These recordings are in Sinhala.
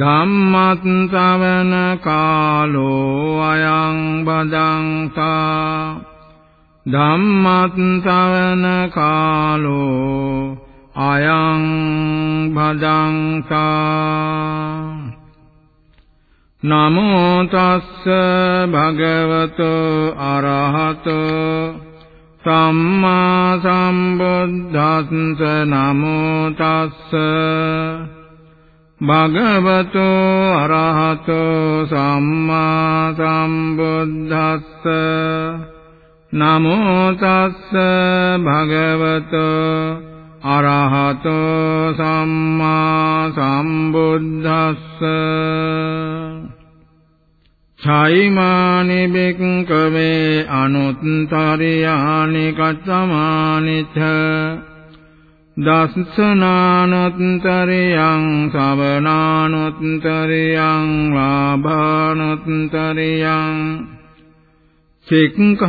ධම්මත් ශවන කාලෝ අයං භදංතා ධම්මත් ශවන කාලෝ අයං භදංතා නමෝ තස්ස භගවතෝ අරහතෝ සම්මා සම්බුද්දස්ස නමෝ තස්ස භගවතු අරහතෝ සම්මා සම්බුද්දස්ස. නමෝ තස්ස භගවතු අරහතෝ සම්මා සම්බුද්දස්ස. චෛමානි බික්කවේ අනුත්තරියානි කත්තමානිච්ඡ දස්සනානුත්තරියං සවනානුත්තරියං ලාභානුත්තරියං සික්ඛානුත්තරියං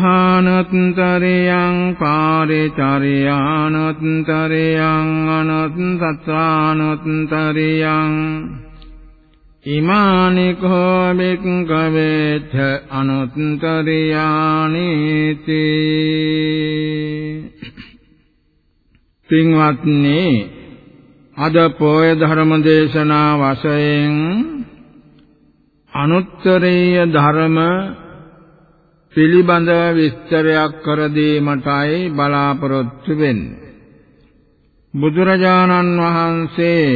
පාරිචාරියානුත්තරියං අනුත්තත්වානුත්තරියං ඉමානි කෝ බික්කවේත අනුත්තරියානිති පින්වත්නි අද පොය ධර්ම දේශනා වශයෙන් අනුත්තරීය ධර්ම පිළිබඳ විස්තරයක් කර දීමටයි බලාපොරොත්තු වෙන්නේ බුදුරජාණන් වහන්සේ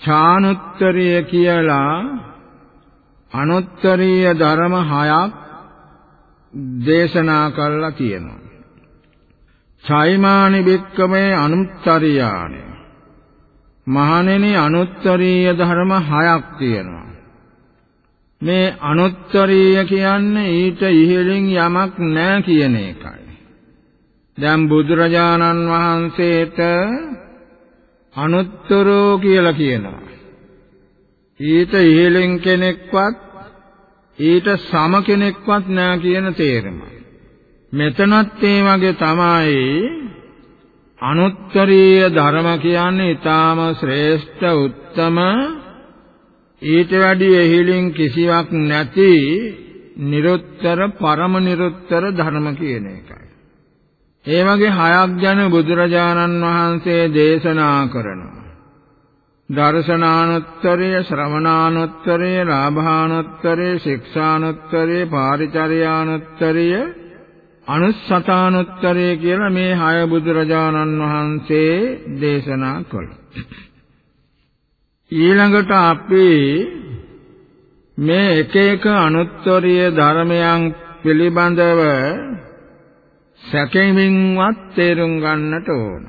ඡානුත්තරිය කියලා අනුත්තරීය ධර්ම හයක් දේශනා කළා කියනවා. චෛමානි බික්කමේ අනුත්තරියානි. මහණෙනි අනුත්තරීය ධර්ම හයක් තියෙනවා. මේ අනුත්තරීය කියන්නේ ඊට ඉහළින් යමක් නැහැ කියන එකයි. දැන් බුදුරජාණන් වහන්සේට අනුත්තරෝ කියලා කියනවා. ඊට ඉහළින් කෙනෙක්වත් ඊට සම කෙනෙක්වත් නෑ කියන තේරුම. මෙතනත් ඒ වගේ තමයි අනුත්තරීය ධර්ම කියන්නේ ඊටාම ශ්‍රේෂ්ඨ උත්තම ඊට වැඩි ඉහළින් කිසිවක් නැති නිරුත්තර පරම නිරුත්තර ධර්ම කියන එකයි. ඒ වගේ හයක් ගැන බුදුරජාණන් වහන්සේ දේශනා කරනවා. දර්ශනානුත්තරය, ශ්‍රවණානුත්තරය, ලාභානුත්තරය, ශික්ෂානුත්තරය, පාරිචර්යානුත්තරය, අනුස්සතානුත්තරය කියලා මේ හය බුදුරජාණන් වහන්සේ දේශනා කළා. ඊළඟට අපි මේ එක එක අනුත්තරීය ධර්මයන් පිළිබඳව සැකෙමින්වත් තේරුම් ගන්නට ඕන.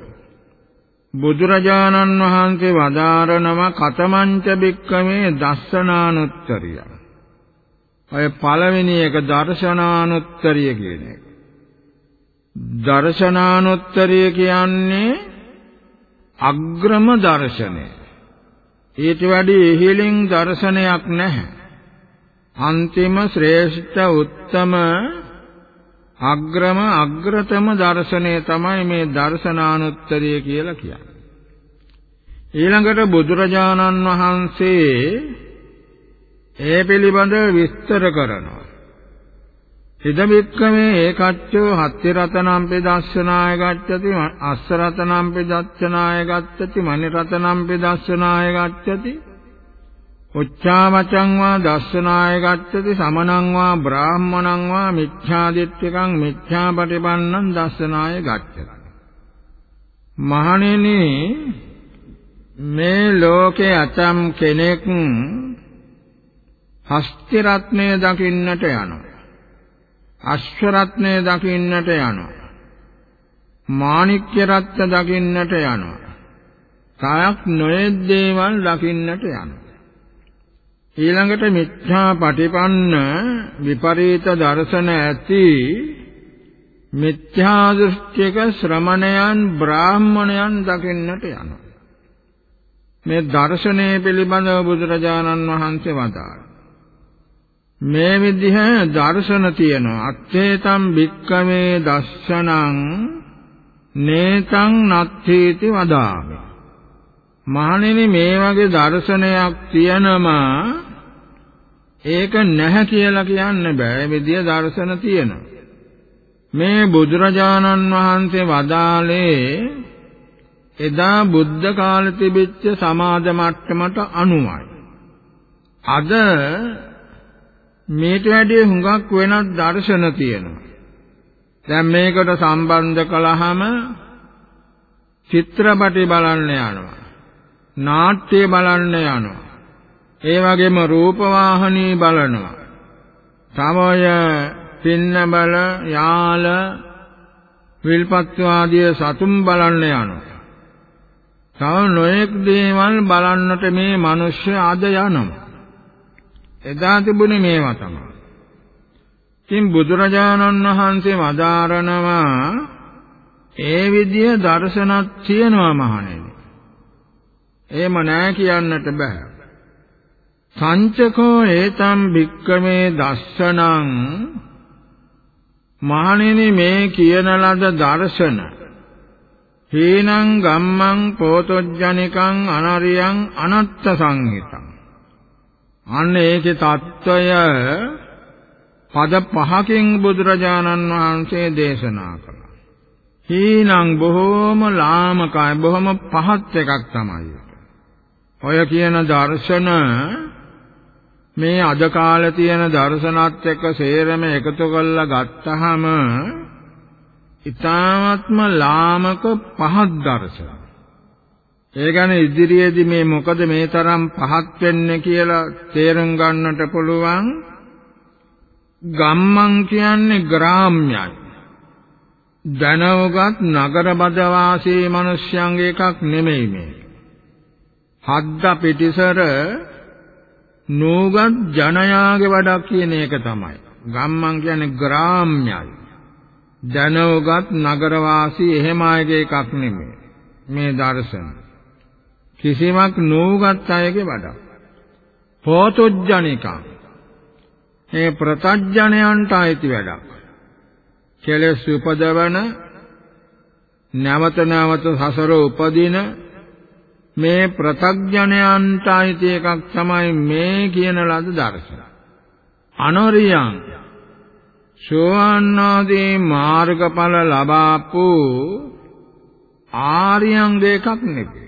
බුදුරජාණන් වහන්සේ වදාරනම කතමංච බික්කමේ දස්සනානුත්තරිය. ඔය පළවෙනි එක දර්ශනානුත්තරිය කියන එක. දර්ශනානුත්තරිය කියන්නේ අග්‍රම දර්ශනය. ඊට වැඩි ඉහළින් දර්ශනයක් නැහැ. අන්තිම ශ්‍රේෂ්ඨ උත්තම අග්‍රම අග්‍රතම දර්ශනය තමයි මේ දර්ශනානුත්තරිය කියලා කියන්නේ. ඊළඟට බුදුරජාණන් වහන්සේ ඒ පිළිබඳව විස්තර කරනවා. ඉදමික්කමේ ඒකච්චෝ හත්ති රතනම්පි දස්සනාය ගච්ඡති අස්ස රතනම්පි දස්සනාය ගච්ඡති මනි රතනම්පි දස්සනාය ගච්ඡති. උච්චාමචං වා දස්සනාය ගච්ඡති සමනං වා බ්‍රාහ්මණං වා මිච්ඡාදිත්තිකං මිච්ඡාපටිපන්නං දස්සනාය ගච්ඡති. මහණෙනි මේ ලෝකේ අතම් කෙනෙක් හස්ති රත්නය දකින්නට යනවා. අශ්ව රත්නය දකින්නට යනවා මාණික්‍ය රත්න දකින්නට යනවා තායක් නොයෙක් දේවල් දකින්නට යනවා. ඊළඟට මිත්‍යා පටිපන්න විපරීත දර්ශන ඇති මිත්‍යා දෘෂ්ටික ශ්‍රමණයන් බ්‍රාහ්මණයන් දකින්නට යනවා. මේ දර්ශනය පිළිබඳව බුදුරජාණන් වහන්සේ වදාළා. මේ විදිහ දර්ශන තියෙනවා. අත්තේතම් භික්කමේ දස්සනං නේතං නත්ථීති වදාමි. මහණෙනි මේ වගේ දර්ශනයක් තියෙනවා ඒක නැහැ කියලා කියන්න බෑ. විදිය දර්ශන තියෙනවා. මේ බුදුරජාණන් වහන්සේ වදාළේ එදා බුද්ධ කාලේ තිබිච්ච සමාජ මට්ටමට අනුවයි. අද මේට වැඩිය හුඟක් වෙනත් දර්ශන තියෙනවා. දැන් මේකට සම්බන්ධ කළාම චිත්‍රපටි බලන්න යනවා. නාට්‍ය බලන්න යනවා. ඒ වගේම රූපවාහිනී බලනවා. තමය පින්න බල යාල විල්පත් ආදී සතුම් බලන්න යනවා. තව නොයෙක් දේවල් බලන්නට මේ මිනිස්සු අද යනවා. එදා තිබුණේ මේවා තමයි. ඉතින් බුදුරජාණන් වහන්සේ වදාරනවා ඒ විදිය දර්ශනක් තියෙනවා මහණෙනි. එහෙම නෑ කියන්නට බෑ. සංචකෝ ඒතම් භික්කමේ දස්සනං මහණෙනි මේ කියන ලද දර්ශන හේනං ගම්මං පෝතොජ්ජනිකං අනරියං අනත්ත සංහිතං අන්න ඒකේ తত্ত্বය පද පහකින් බුදුරජාණන් වහන්සේ දේශනා කළා. හීනං බොහෝම ලාමකයි බොහොම පහත් එකක් තමයි. ඔය කියන දර්ශන මේ අද කාලේ තියෙන දර්ශනත් එක්ක සේරම එකතු කරලා ගත්තහම ඊ타ත්ම ලාමක පහත් දර්ශන. ඒ ගැන ඉදිරියේදී මේ මොකද මේ තරම් පහත් වෙන්නේ කියලා තේරුම් ගන්නට පුළුවන්? ගම්මන් කියන්නේ ග්‍රාම්‍යයි. ධනවගත් නගර බද වාසී මිනිස්යන්ගේ එකක් නෙමෙයි මේ. හද්ද පිටිසර නූගත් ජනයාගේ වැඩක් කියන එක තමයි. ගම්මන් කියන්නේ ග්‍රාම්‍යයි. ධනවගත් නගර වාසී එහෙම අයගේ එකක් නෙමෙයි. මේ දර්ශන කිසිමක් නෝගත් අයගේ වඩා. පෝතොජ්ජනිකං. මේ ප්‍රතඥයන්ට අයිති වැඩක්. කෙලෙස් උපදවන නැවත නැවත සසර උපදින මේ ප්‍රතඥයන්ට අයිති එකක් තමයි මේ කියන ලද දර්ශන. අනරියං. සෝවාන්නාදී මාර්ගඵල ලබාපු ආර්යං දෙකක් නෙවේ.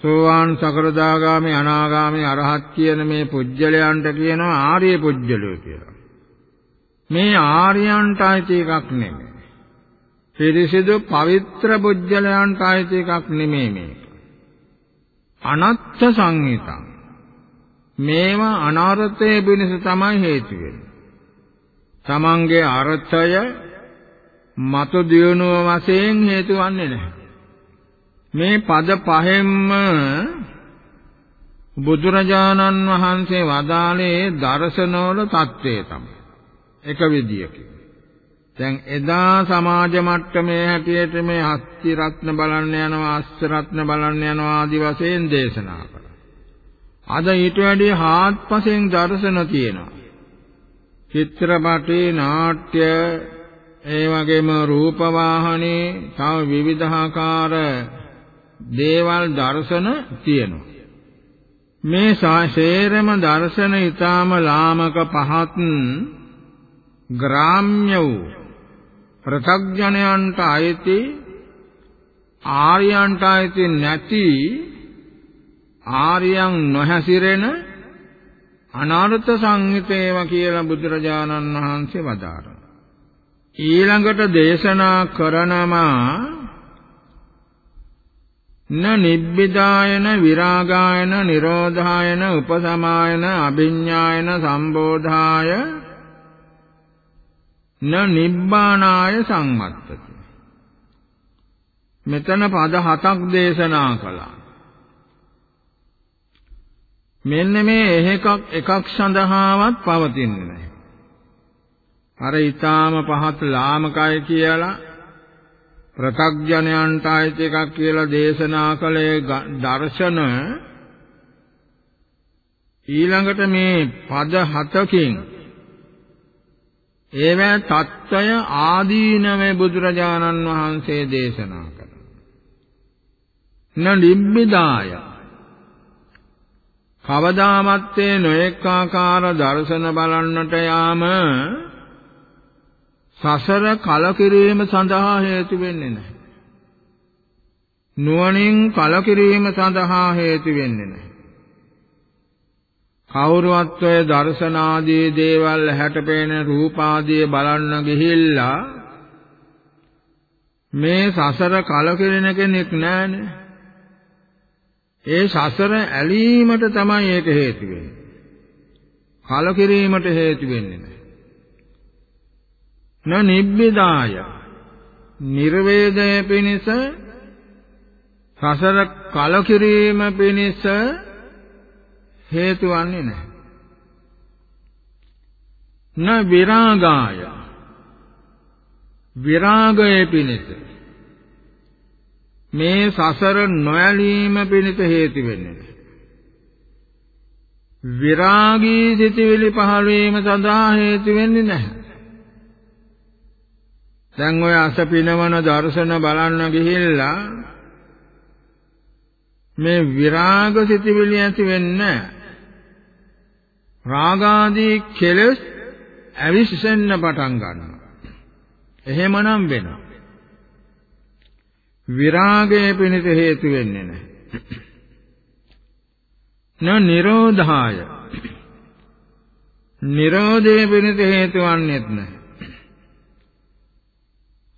සෝවාන් සකරදාගාමි අනාගාමි අරහත් කියන මේ පුජ්‍යලයන්ට කියනවා ආර්ය පුජ්‍යලෝ කියලා. මේ ආර්යයන්ට අයිති එකක් නෙමෙයි. පිරිසිදු පවිත්‍ර පුජ්‍යලයන්ට අයිති එකක් නෙමෙයි මේක. අනත්ත් සංහිතං. මේවා අනර්ථයේ බිනිස තමයි හේතු වෙන්නේ. තමන්ගේ අර්ථය මත දියුණුව වශයෙන් හේතු වන්නේ නැහැ. මේ පද පහෙන්ම බුදුරජාණන් වහන්සේ වදාළේ දර්ශනවල தત્ත්වය තමයි. එක විදියකින්. දැන් එදා සමාජ මට්ටමේ හැටියට මේ හස්ති රත්න බලන්න යනවා අස්ස රත්න බලන්න යනවා ආදි වශයෙන් දේශනා කළා. අද ඊට වැඩි හාත්පසෙන් දර්ශන තියෙනවා. චිත්‍රපටි නාට්‍ය ඒ වගේම රූප වාහනේ තව විවිධාකාර දේවල් දර්ශන තියෙනවා. මේ ශේරම දර්ශන ඊටාම ලාමක පහත් ග්‍රාම්‍ය වූ ප්‍රතග්ජනයන්ට ආයති ආර්යයන්ට ආයති නැති ආර්යයන් නොහැසිරෙන අනාර්ථ සංහිතේව කියලා බුදුරජාණන් වහන්සේ වදාරනවා ඊළඟට දේශනා කරනවා න නිබ්බිදායන විරාගායන නිරෝධායන උපසමායන අභිඤ්ඤායන සම්බෝධාය න නිබ්බානාය සම්මත්තති මෙතන පද හතක් දේශනා කළා. මෙන්න මේ එකක් එකක් සඳහාවත් පවතින්නේ නැහැ. අර ඊටාම පහත් ලාමකය කියලා ප්‍රතග්ජනයන්ට ආයත එකක් කියලා දේශනා කළේ දර්ශන ඊළඟට මේ පද හතකින් ඒවැ தত্ত্বය ආදීනවේ බුදුරජාණන් වහන්සේ දේශනා කළා. නනිබ්බිදාය කවදාමත් මේ නොඑකාකාර දර්ශන බලන්නට යාම සසර කලකිරීම සඳහා හේතු වෙන්නේ නැහැ. නුවණින් කලකිරීම සඳහා හේතු වෙන්නේ නැහැ. කවුරුවත් ඔය දර්ශනාදී දේවල් හැටපේන රූපාදී බලන්න ගිහිල්ලා මේ සසර කලකිරෙන කෙනෙක් නෑනේ. ඒ සසර ඇලීමට තමයි ඒක හේතු වෙන්නේ. කලකිරීමට හේතු වෙන්නේ නෑ. න නිබ්බිදාය නිර්වේදය පිණිස සසර කලකිරීම පිණිස හේතු වන්නේ නැහැ. න විරාගාය විරාගයේ පිණිස මේ සසර නොඇලීම පිණිස හේතු වෙන්නේ නැහැ. විරාගී සිටිවිලි පහළ වීම සඳහා හේතු වෙන්නේ නැහැ. දැන් ඔය අසපිනවන දර්ශන බලන්න ගිහිල්ලා මේ විරාග සිටිවිලි ඇති වෙන්නේ රාගාදී කෙලෙස් ඇවිස්සෙන්න පටන් ගන්නවා. එහෙමනම් වෙනවා. විරාගයේ පිණිස හේතු වෙන්නේ නැහැ. න නිරෝධාය නිරෝධයේ පිණිස හේතු වන්නේත් නැහැ.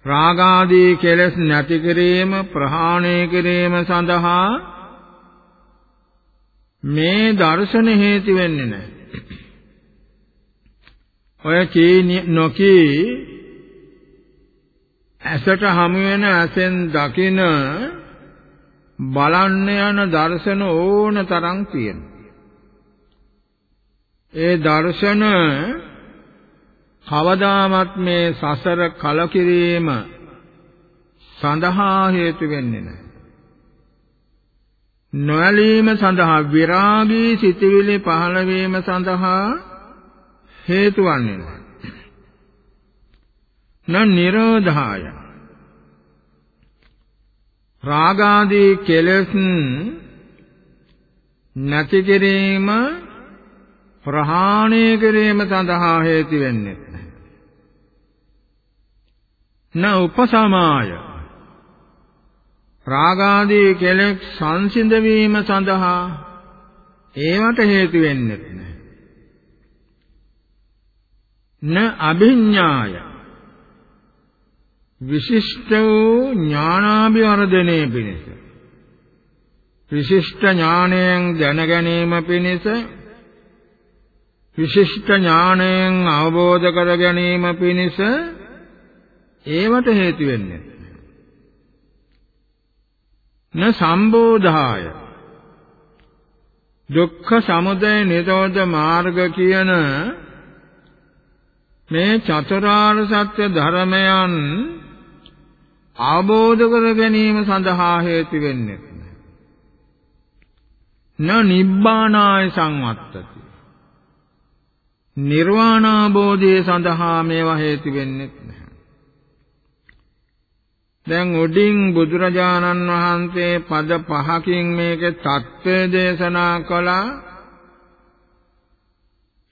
රාගාදී කෙලෙස් නැති කිරීම ප්‍රහාණය කිරීම සඳහා මේ දර්ශන හේතු වෙන්නේ නැහැ. ඔය කී නොකී ඇසට හමු වෙන ඇසෙන් දකින බලන්න යන දර්ශන ඕන තරම් තියෙනවා. ඒ දර්ශන කවදාමත් මේ සසර කලකිරීම සඳහා හේතු වෙන්නේ නැහැ. නොඇලීම සඳහා විරාගී සිතවිලි පහළ වීම සඳහා හේතු වන්නේ නැහැ. න නිරෝධාය රාගාදී කෙලෙස් නැති කිරීම ප්‍රහාණය කිරීම සඳහා හේතු වෙන්නේ න උපසමාය. රාගාදී කෙලෙස් සංසිඳ වීම සඳහා ඒවට හේතු වෙන්නේ නැහැ. න අභිඥාය විශිෂ්ට වූ ඥානාභිවර්ධනයේ පිණිස. විශිෂ්ට ඥානයෙන් දැන ගැනීම පිණිස. විශිෂ්ට ඥානයෙන් අවබෝධ කර ගැනීම පිණිස ඒවට හේතු වෙන්නේ න සම්බෝධාය. දුක්ඛ සමුදය නිරෝධ මාර්ග කියන මේ චතුරාර්ය සත්‍ය ධර්මයන් අවබෝධ කර ගැනීම සඳහා හේතු වෙන්නේ න නිබ්බානාය සංවත්තති. නිර්වාණාබෝධය සඳහා මේවා හේතු වෙන්නේ නැහැ දැන් උඩින් බුදුරජාණන් වහන්සේ පද පහකින් මේකේ தත්ත්වය දේශනා කළා.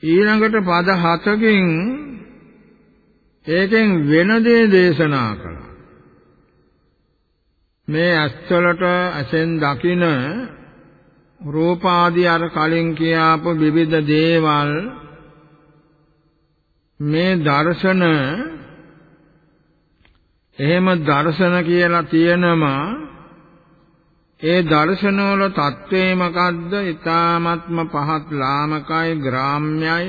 ඊළඟට පද හතකින් ඒකෙන් වෙන දේ දේශනා කළා. මේ ඇස්වලට ඇසෙන් දකින රූපාදී අර කලින් කියාපු විවිධ දේවල් මේ දර්ශන එහෙම දර්ශන කියලා තියෙනවා ඒ දර්ශන වල தત્ත්වය මොකද්ද? ඊ타ත්ම පහත් ලාමකයි ග්‍රාම්‍යයි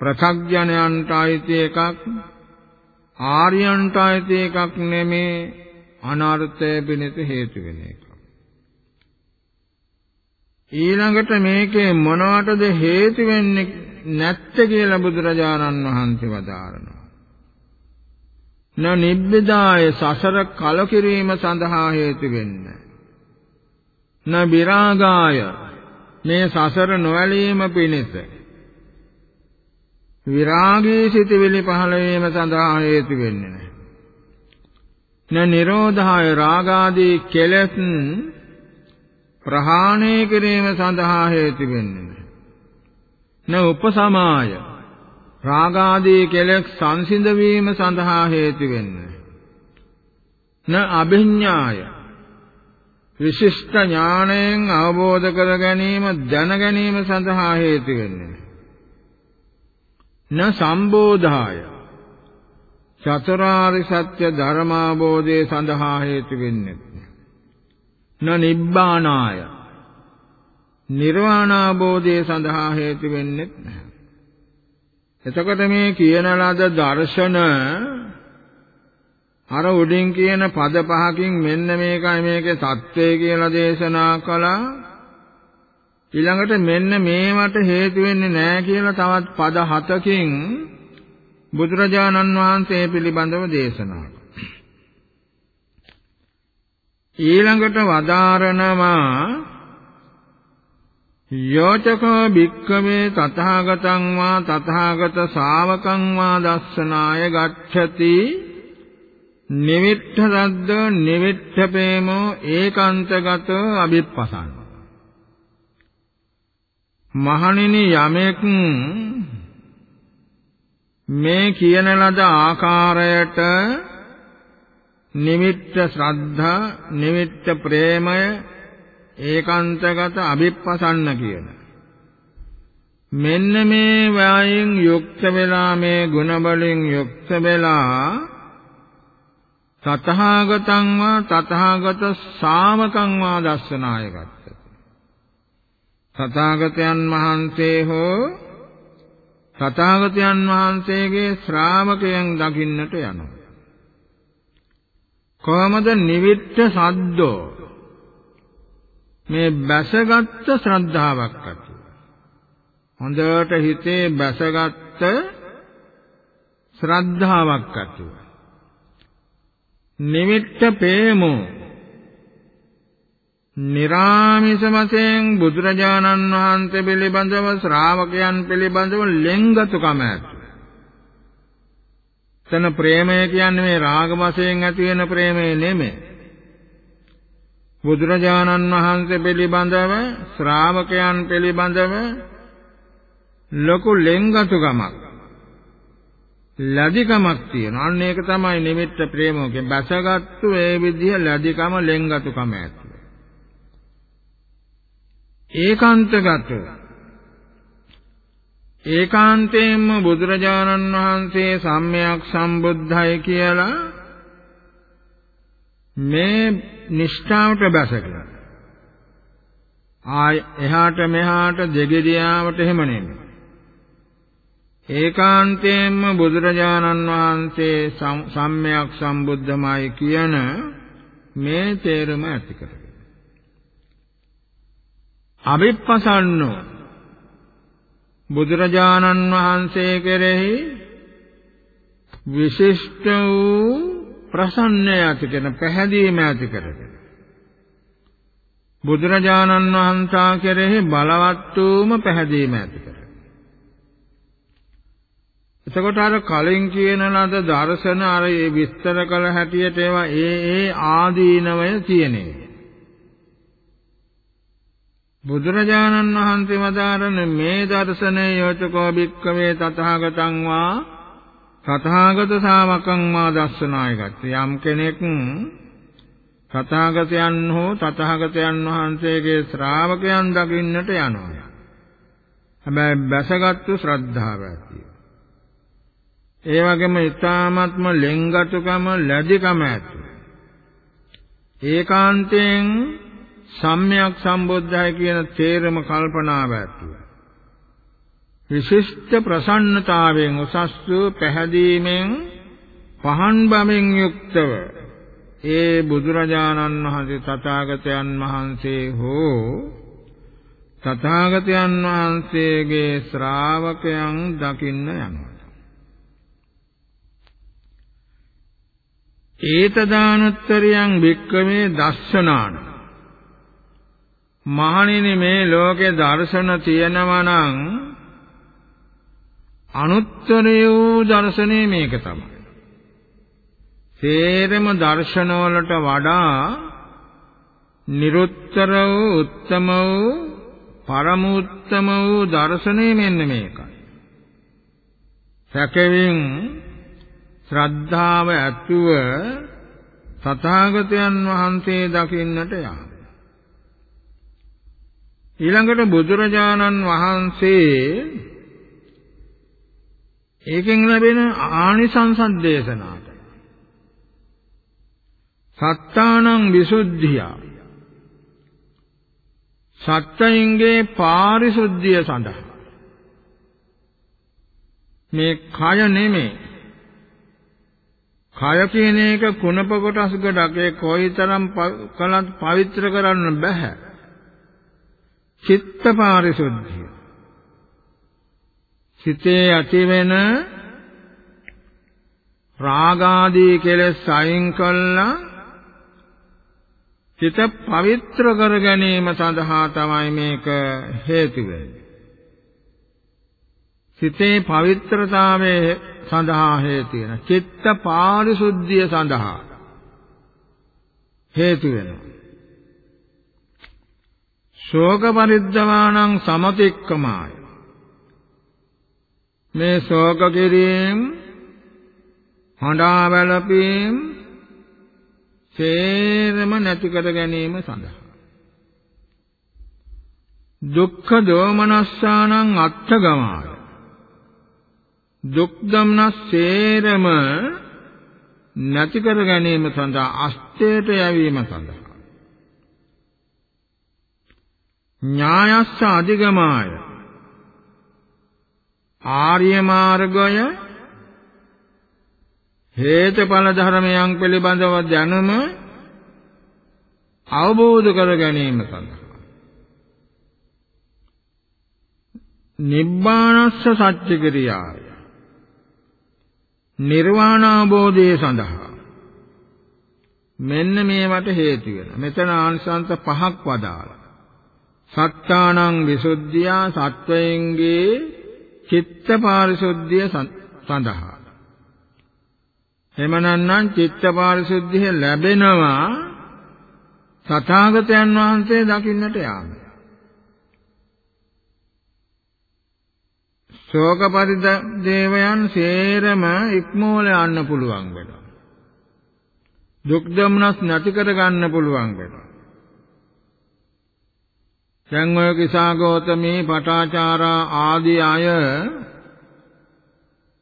ප්‍රත්‍යඥයන්ට අයිති එකක් ආර්යයන්ට අයිති එකක් නෙමේ අනර්ථය පිණිස හේතු වෙන එක. ඊළඟට මේකේ මොනවටද හේතු වෙන්නේ නැත්තේ කියලා බුදුරජාණන් වහන්සේ වදාරනවා. න නිබ්බිදාය සසර කලකිරීම සඳහා හේතු වෙන්නේ. න විරාගාය මේ සසර නොඇලීම පිණිස විරාගී සිතවිලි පහළ වීම සඳහා හේතු වෙන්නේ නැහැ. න නිරෝධාය රාගාදී කෙලෙස් ප්‍රහාණය කිරීම සඳහා හේතු වෙන්නේ නැහැ. න උපසමාය රාගාදී කෙලෙස් සංසිඳ වීම සඳහා හේතු වෙන්නේ. න අභිඥාය විශිෂ්ට ඥාණයෙන් අවබෝධ කර ගැනීම දැන ගැනීම සඳහා හේතු වෙන්නේ. න සම්බෝධාය චතුරාර්ය සත්‍ය ධර්මාබෝධය සඳහා හේතු වෙන්නේ. න නිබ්බානාය නිර්වාණාබෝධය සඳහා හේතු වෙන්නේ නැහැ. එතකොට මේ කියන ලද දර්ශන අර උඩින් කියන පද පහකින් මෙන්න මේකයි මේකේ தත්ත්වය කියලා දේශනා කළා. ඊළඟට මෙන්න මේවට හේතු වෙන්නේ නැහැ කියලා තවත් පද හතකින් බුදුරජාණන් වහන්සේ පිළිබඳව දේශනා ඊළඟට වදාරනවා යෝචකෝ භික්ඛවේ තථාගතං වා තථාගත ශාවකං වා දස්සනාය ගච්ඡති. නිවිට්ඨ රද්ද නිවිට්ඨ ප්‍රේමෝ ඒකාන්තගත අභිප්පසන්න මහණෙනි යමෙක් මේ කියන ලද ආකාරයට නිමිත්ත ශ්‍රද්ධා නිමිත්ත ප්‍රේමය ඒකාන්තගත අභිප්පසන්න කියන. මෙන්න මේ වයින් යුක්ත වෙලා මේ ගුණ වලින් යුක්ත වෙලා තතහාගතං වා තතහාගත ශාමකං වා දස්සනාය ගත්තති තථාගතයන් වහන්සේ හෝ තථාගතයන් වහන්සේගේ ශ්‍රාවකයන් දකින්නට යනවා. කොහමද නිවිට්ඨ සද්දෝ මේ බැසගත්ත ශ්‍රද්ධාවක් ඇති. හොඳට හිතේ බැසගත්ත ශ්‍රද්ධාවක් ඇති. නිමිත්ත ප්‍රේමෝ. නිරාමිස වශයෙන් බුදුරජාණන් වහන්සේ පිළිබඳව ශ්‍රාවකයන් පිළිබඳව ලෙන්ගතුකම ඇති. එතන ප්‍රේමය කියන්නේ මේ රාග වශයෙන් ඇති වෙන ප්‍රේමය නෙමෙයි. බුදුරජාණන් වහන්සේ පිළිබඳව ශ්‍රාවකයන් පිළිබඳව ලොකු ලෙන්ගතුකමක් ලදිකමක් තියෙනවා. අන්න ඒක තමයි නිමිත්ත ප්‍රේමෝකේ බැසගත්තු ඒ විදිහ ලදිකම ලෙන්ගතුකම ඇති. ඒකාන්තගත ඒකාන්තයෙන්ම බුදුරජාණන් වහන්සේ සම්මයක් සම්බුද්ධයි කියලා මේ නිෂ්ඨාවට බැසගෙන ආය එහාට මෙහාට දෙගිරියාවට එහෙම නෙමෙයි. ඒකාන්තයෙන්ම බුදුරජාණන් වහන්සේ සම්මයක් සම්බුද්ධමයි කියන මේ තේරුම ඇති කරගන්න. අවිප්පසන්නෝ. බුදුරජාණන් වහන්සේ කෙරෙහි විශිෂ්ට වූ ප්‍රසන්නය ඇති කරන පැහැදීම ඇති කරගෙන. බුදුරජාණන් වහන්සේ කෙරෙහි බලවත් වූම පැහැදීම ඇති කරගෙන. එතකොට අර කලින් කියන ලද දර්ශන අර ඒ විස්තර කළ හැටියට ඒවා ඒ ඒ ආදීනවය තියෙනේ බුදුරජාණන් වහන්සේ වදාරන මේ දර්ශනය යෝචකෝ භික්කවේ තථාගතං වා තථාගත ශාවකං මා දස්සනාය ගත්ත යම් කෙනෙක් තථාගතයන් හෝ තථාගතයන් වහන්සේගේ ශ්‍රාවකයන් දකින්නට යනවා. හැබැයි බැසගත්තු ශ්‍රද්ධාව ඇති. ඒ වගේම ඊ타ත්ම ලෙන්ගතුකම ලැබිකම ඇති. ඒකාන්තයෙන් සම්්‍යක් සම්බුද්ධය කියන තේරම කල්පනාව ඇතුව විශිෂ්ට ප්‍රසන්නතාවයෙන් උසස් වූ පැහැදීමෙන් පහන් බමින් යුක්තව ඒ බුදුරජාණන් වහන්සේ තථාගතයන් වහන්සේ හෝ තථාගතයන් වහන්සේගේ ශ්‍රාවකයන් දකින්න යනවා. ඒතදානුත්තරියං වික්කමේ දස්සනාන මහණෙනි මේ ලෝකේ දර්ශන තියෙනවා නම් අනුත්තරය වූ දර්ශනේ මේක තමයි. සේරම දර්ශනවලට වඩා නිරුත්තර වූ උත්තම වූ පරම උත්තම වූ දර්ශනේ මෙන්න මේකයි. සැකෙමින් ශ්‍රද්ධාව ඇතුව තථාගතයන් වහන්සේ දකින්නට යාම. ඊළඟට බුදුරජාණන් වහන්සේ ඒකෙන් ලැබෙන ආනිසංස දේශනා කළා. සත්තානං විසුද්ධිය සත්‍යයින්ගේ පාරිශුද්ධිය සඳහා මේ කය නෙමෙයි කය කියන එක කුණප කොටස් ගොඩක් ඒ කොයිතරම් කලත් පවිත්‍ර කරන්න බෑ. චිත්ත පාරිශුද්ධිය. සිතේ ඇතිවෙන රාගාදී කෙලෙස් අයින් කළා. සිත පවිත්‍ර කර ගැනීම සඳහා තමයි මේක හේතු වෙන්නේ. සිතේ පවිත්‍රතාවයේ සඳහා හේතු වෙන චිත්ත පාරිශුද්ධිය සඳහා හේතු වෙනවා. ශෝක පරිද්දවාණං සමතික්කමාය. මේ ශෝක කිරීම හඬා වැළපීම් සේරම නැති කර ගැනීම සඳහා. දුක්ඛ දෝමනස්සානං අත්ථගමාය දුක් දම්නස් සේරම නැති කර ගැනීම සඳහා අස්තේට යැවීම සඳහා. ඥායස්ස අධිගමාය. ආර්ය මාර්ගය හේතුඵල ධර්මයන් පිළිබඳව දැනුම අවබෝධ කර ගැනීම සඳහා නිබ්බානස්ස සත්‍ය ක්‍රියාය නිර්වාණ අවබෝධය සඳහා මෙන්න මේවට හේතු වෙනවා. මෙතන ආංශාන්ත පහක් වදාලා. සත්තානං විසුද්ධියා සත්වයන්ගේ චිත්ත පාරිශුද්ධිය සඳහා. එමනන්නම් චිත්ත පාරිශුද්ධිය ලැබෙනවා තථාගතයන් වහන්සේ දකින්නට යාම. ශෝක පරිදේවයන් සේරම ඉක්මෝල යන්න පුළුවන් වෙනවා. දුක් දුම්නස් නැති කර ගන්න පුළුවන් වෙනවා. දැන් ඔය කිසాగෞතමී පටාචාරා ආදී අය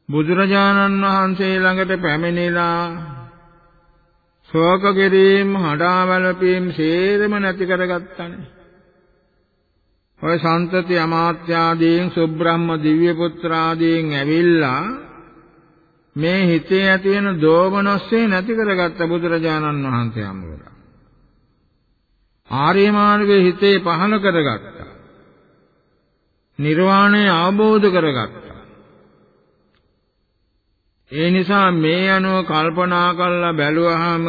බුදුරජාණන් වහන්සේ ළඟට පැමිණිලා ශෝක කිරීම හඬා වැළපීම් සේරම නැති කරගත්තානේ. ඔය සන්තති අමාත්‍යාදීන් සුබ්‍රහ්ම දිව්‍ය පුත්‍රාදීන් ඇවිල්ලා මේ හිතේ ඇති වෙන දෝමනස්සේ නැති කරගත්ත බුදුරජාණන් වහන්සේ හමුවලා. ආර්ය මාර්ගයේ හිතේ පහළ කරගත්තා. නිර්වාණය අවබෝධ කරගත්තා. ඒ නිසා මේ අනුව කල්පනා කරලා බැලුවහම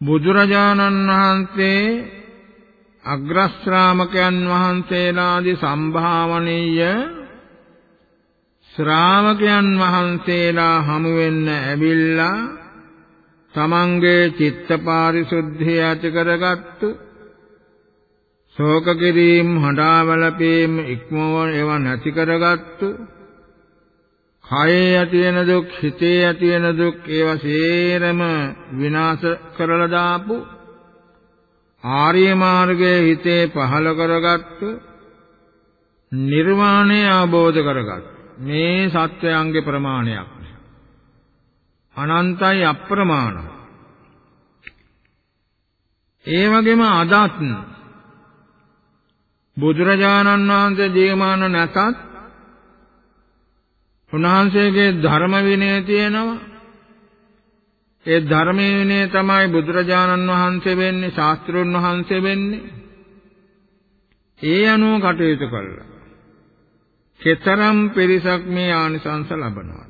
බුදුරජාණන් වහන්සේ අග්‍රශ්‍රාමකයන් වහන්සේලාදී සම්භාවනීය ශ්‍රාවකයන් වහන්සේලා හමු වෙන්න ඇවිල්ලා තමන්ගේ චිත්ත පාරිශුද්ධිය ඇති කරගත්තු ශෝක කිරීම හඬාවලපීම් ඉක්මවන ඒවා නැති කරගත්තු කයේ ඇති වෙන දුක් හිතේ ඇති වෙන දුක් ඒවා සේරම විනාශ කරලා දාපු ආර්ය මාර්ගයේ හිතේ පහළ කරගත්තු නිර්වාණය අවබෝධ කරගත් මේ සත්වයන්ගේ ප්‍රමාණයක්. අනන්තයි අප්‍රමාණයි ඒ වගේම අදත් බුදුරජාණන් වහන්සේ ජීවමාන නැතත් උන්වහන්සේගේ ධර්ම විනය තියෙනවා ඒ ධර්මයේ විනය තමයි බුදුරජාණන් වහන්සේ වෙන්නේ ශාස්ත්‍රුන් වහන්සේ වෙන්නේ ඒ අනුව කටයුතු කළා. කෙතරම් පිරිසක් මේ ආනිසංස ලබනවා.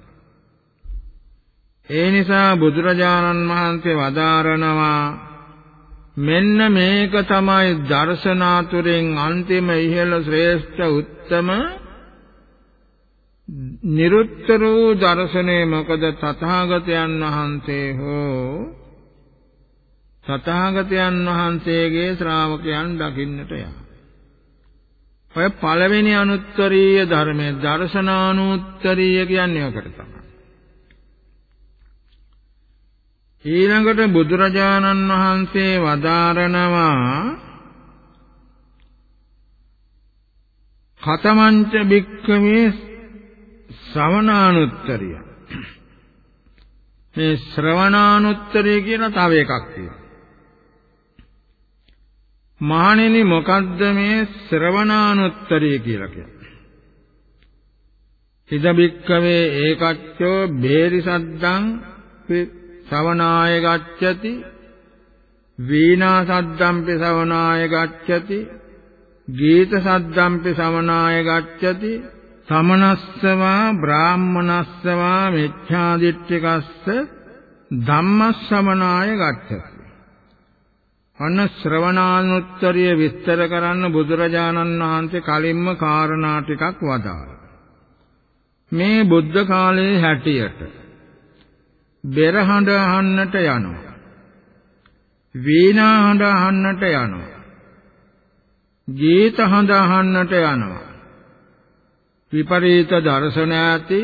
ඒ නිසා බුදුරජාණන් වහන්සේ වදාරනවා මෙන්න මේක තමයි දර්ශනාතුරෙන් අන්තිම ඉහළ ශ්‍රේෂ්ඨ උත්තම නිරුත්තර වූ දර්ශනේ මොකද තථාගතයන් වහන්සේ හෝ තථාගතයන් වහන්සේගේ ශ්‍රාවකයන් දකින්නට යා. ඔය පළවෙනි අනුත්තරීය ධර්මයේ දර්ශනානුත්තරීය කියන්නේ ඔකට තමයි. ඊළඟට බුදුරජාණන් වහන්සේ වදාරනවා කතමංච භික්ඛවේ ශ්‍රවණානුත්තරිය. මේ ශ්‍රවණානුත්තරිය කියන තව එකක් තියෙනවා. මහණෙනි මොකද්ද මේ ශ්‍රවණානුත්තරිය කියලා කියන්නේ? ඉද භික්ඛවේ ඒකච්චෝ බේරි සද්දං සවනාය ගච්ඡති වීණා සද්දම්පි සවනාය ගච්ඡති ගීත සද්දම්පි සවනාය ගච්ඡති සමනස්සවා බ්‍රාහ්මනස්සවා මිච්ඡාදිට්ඨිකස්ස ධම්මස්සමනාය ගච්ඡති. අන්න ශ්‍රවණානුත්තරිය විස්තර කරන්න බුදුරජාණන් වහන්සේ කලින්ම කාරණා ටිකක් වදාළා. මේ බුද්ධ කාලයේ හැටියට බෙර හඬ අහන්නට යනවා. වීණා හඬ අහන්නට යනවා. ගීත හඬ අහන්නට යනවා. විපරීත දර්ශන ඇති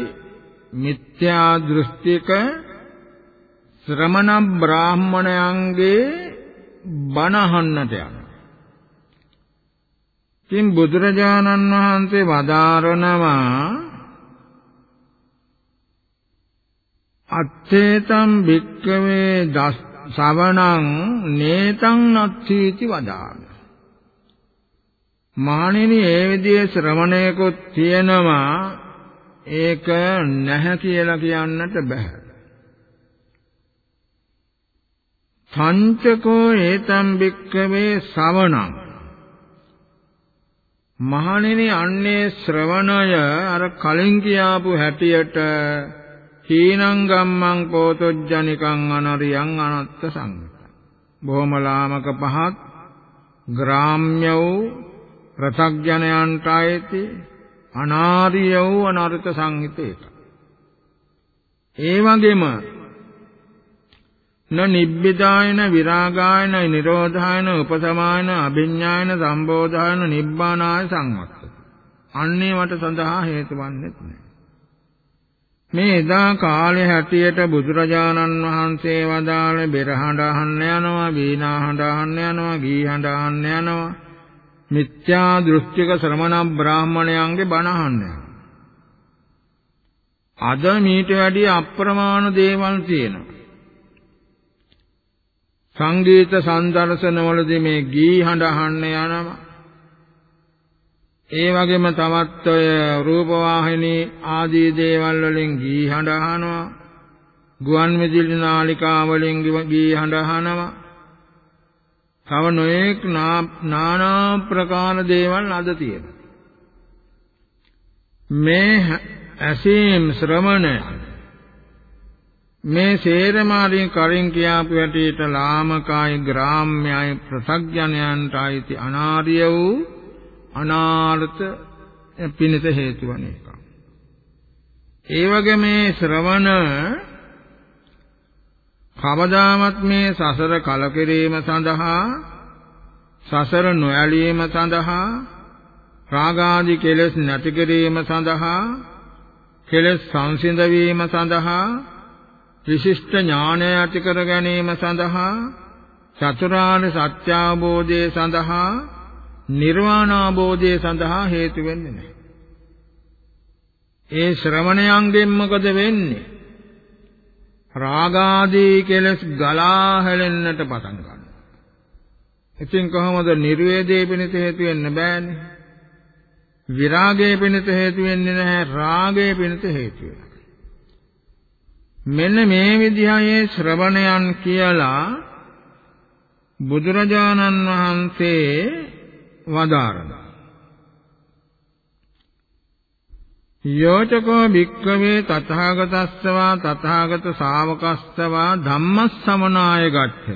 මිත්‍යා දෘෂ්ටික ශ්‍රමණ බ්‍රාහ්මණයන්ගේ බණ අහන්නට යනවා. ඉතින් බුදුරජාණන් වහන්සේ වදාරනවා අත්තේතම් භික්කවේ සවණං නේතං නත්ථීති වදාන මාණෙනි ඒ විදිහේ ශ්‍රවණයකොත් තියෙනවා. ඒක නැහැ කියලා කියන්නට බෑ. පංචකෝ ඒතම් භික්කවේ සවණං මහණෙනි අන්නේ ශ්‍රවණය අර කලින් කියාපු හැටියට හීනං ගම්මං පෝතොජ්ජනිකං අනරියං අනත්ත සංගතං බොහොම ලාමක පහත් ග්‍රාම්‍ය වූ ප්‍රතග්ජනයන්ට ආයති අනාරිය වූ අනර්ථ සංහිතේක ඒ වගේම න නිබ්බිදායන විරාගායන නිරෝධායන උපසමායන අභිඥායන සම්බෝධායන නිබ්බානාය සංවත්ත අන්නේ වට සඳහා හේතු වන්නේත් නැහැ මේ එදා කාලේ හැටියට බුදුරජාණන් වහන්සේ වදාළ බෙරහඬ අහන්න යනවා, වීණා හඬ අහන්න යනවා, ගී හඬ අහන්න යනවා. මිත්‍යා දෘෂ්ටික ශ්‍රමණ බ්‍රාහ්මණයන්ගේ බණ අහන්න අද මීට වැඩිය අප්‍රමාණ දේවල් තියෙනවා. සංගීත සම්දර්ශනවලදී මේ ගී හඬ අහන්න යනවා. ඒ වගේම තවත් ඔය රූප වාහිනී ආදී දේවල් වලින් ගී හඬ අහනවා. ගුවන් විදුලි නාලිකා වලින් ගී හඬ අහනවා. තව නොඑක් නානා ප්‍රකාර දේවල් අද තියෙනවා. මේ ඇසීම් ශ්‍රමණය මේ සේරමාරින් කරින් කියාපු හැටියට ලාමකායි ග්‍රාම්‍යයි ප්‍රසග්ඥයන්ට අයිති අනාර්ය වූ අනාර්ථ පිණිස හේතු වන එක. ඒ වගේ මේ ශ්‍රවණ කවදාමත් මේ සසර කලකිරීම සඳහා සසර නොඇලීම සඳහා රාගාදී කෙලෙස් නැති කිරීම සඳහා කෙලෙස් සංසිඳ වීම සඳහා විශිෂ්ට ඥානය ඇති කර ගැනීම සඳහා චතුරාර්ය සත්‍ය අවබෝධය සඳහා නිර්වාණ අවබෝධය සඳහා හේතු වෙන්නේ නැහැ. ඒ ශ්‍රවණයන්ගෙන් මොකද වෙන්නේ? රාගාදී කෙලස් ගලා හැලෙන්නට පටන් ගන්නවා. ඉතින් කොහොමද නිර්වේදයේ පිණිස හේතු වෙන්න බෑනේ. විරාගයේ පිණිස හේතු වෙන්නේ නැහැ රාගයේ පිණිස හේතු වෙනවා. මෙන්න මේ විදිහේ ශ්‍රවණයන් කියලා බුදුරජාණන් වහන්සේ වදාරනවා යෝචකෝ භික්ඛවේ තථාගතස්සවා තථාගත ශාවකස්සවා ධම්මස්සමනාය ගච්ඡති.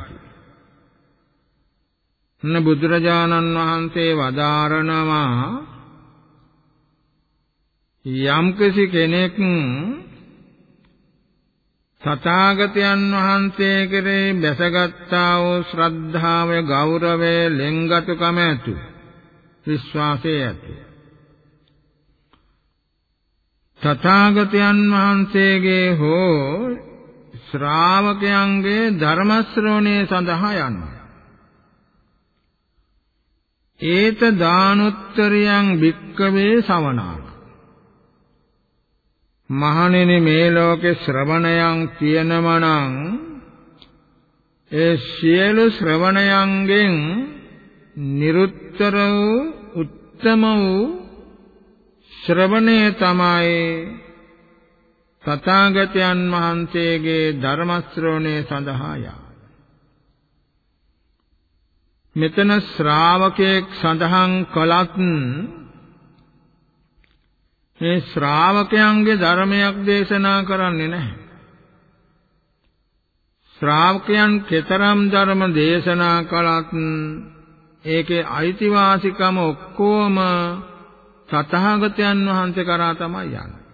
න බුදුරජාණන් වහන්සේ වදාරනවා යම්කිසි කෙනෙක් තථාගතයන් වහන්සේ කෙරේ බැසගත්තා වූ ශ්‍රද්ධාව ගෞරවය ලෙන්ගතුකම ඇතුව විශ්වාසය ඇති. තථාගතයන් වහන්සේගේ හෝ ශ්‍රාවකයන්ගේ ධර්ම ශ්‍රවණය සඳහා යනවා ඒත දානුත්තරියං භික්කවේ සවනා මහණෙනි මේ ලෝකේ ශ්‍රවණයන් තියෙනම නම් ඒ සියලු ශ්‍රවණයන්ගෙන් නිරුත්තර වූ උත්තම වූ ශ්‍රවණය තමයි තථාගතයන් වහන්සේගේ ධර්ම ශ්‍රවණය සඳහා යා. මෙතන ශ්‍රාවකෙක් සඳහන් කළත් මේ ශ්‍රාවකයන්ගේ ධර්මයක් දේශනා කරන්නේ නැහැ. ශ්‍රාවකයන් කතරම් ධර්ම දේශනා කළත් ඒකේ අයිතිවාසිකම ඔක්කොම තථාගතයන් වහන්සේ කරා තමයි යන්නේ.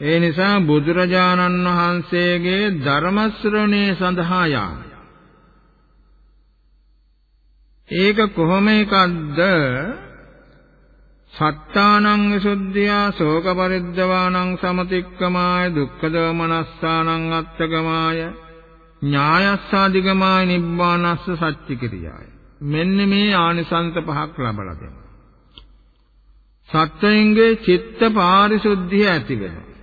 ඒ නිසා බුදුරජාණන් වහන්සේගේ ධර්ම ශ්‍රවණේ සඳහා යාම. ඒක කොහොම එකක්ද? සත්තානං විසුද්ධියා ශෝක පරිද්දවානං සමතික්කමාය දුක්ඛ දෝමනස්සානං අත්තගමාය ඥායස්සාදිගමාය නිබ්බානස්ස සච්චි කිරියාය මෙන්න මේ ආනිසංස පහක් ලබලා දෙනවා සත්වයන්ගේ චිත්ත පාරිශුද්ධිය ඇති වෙනවා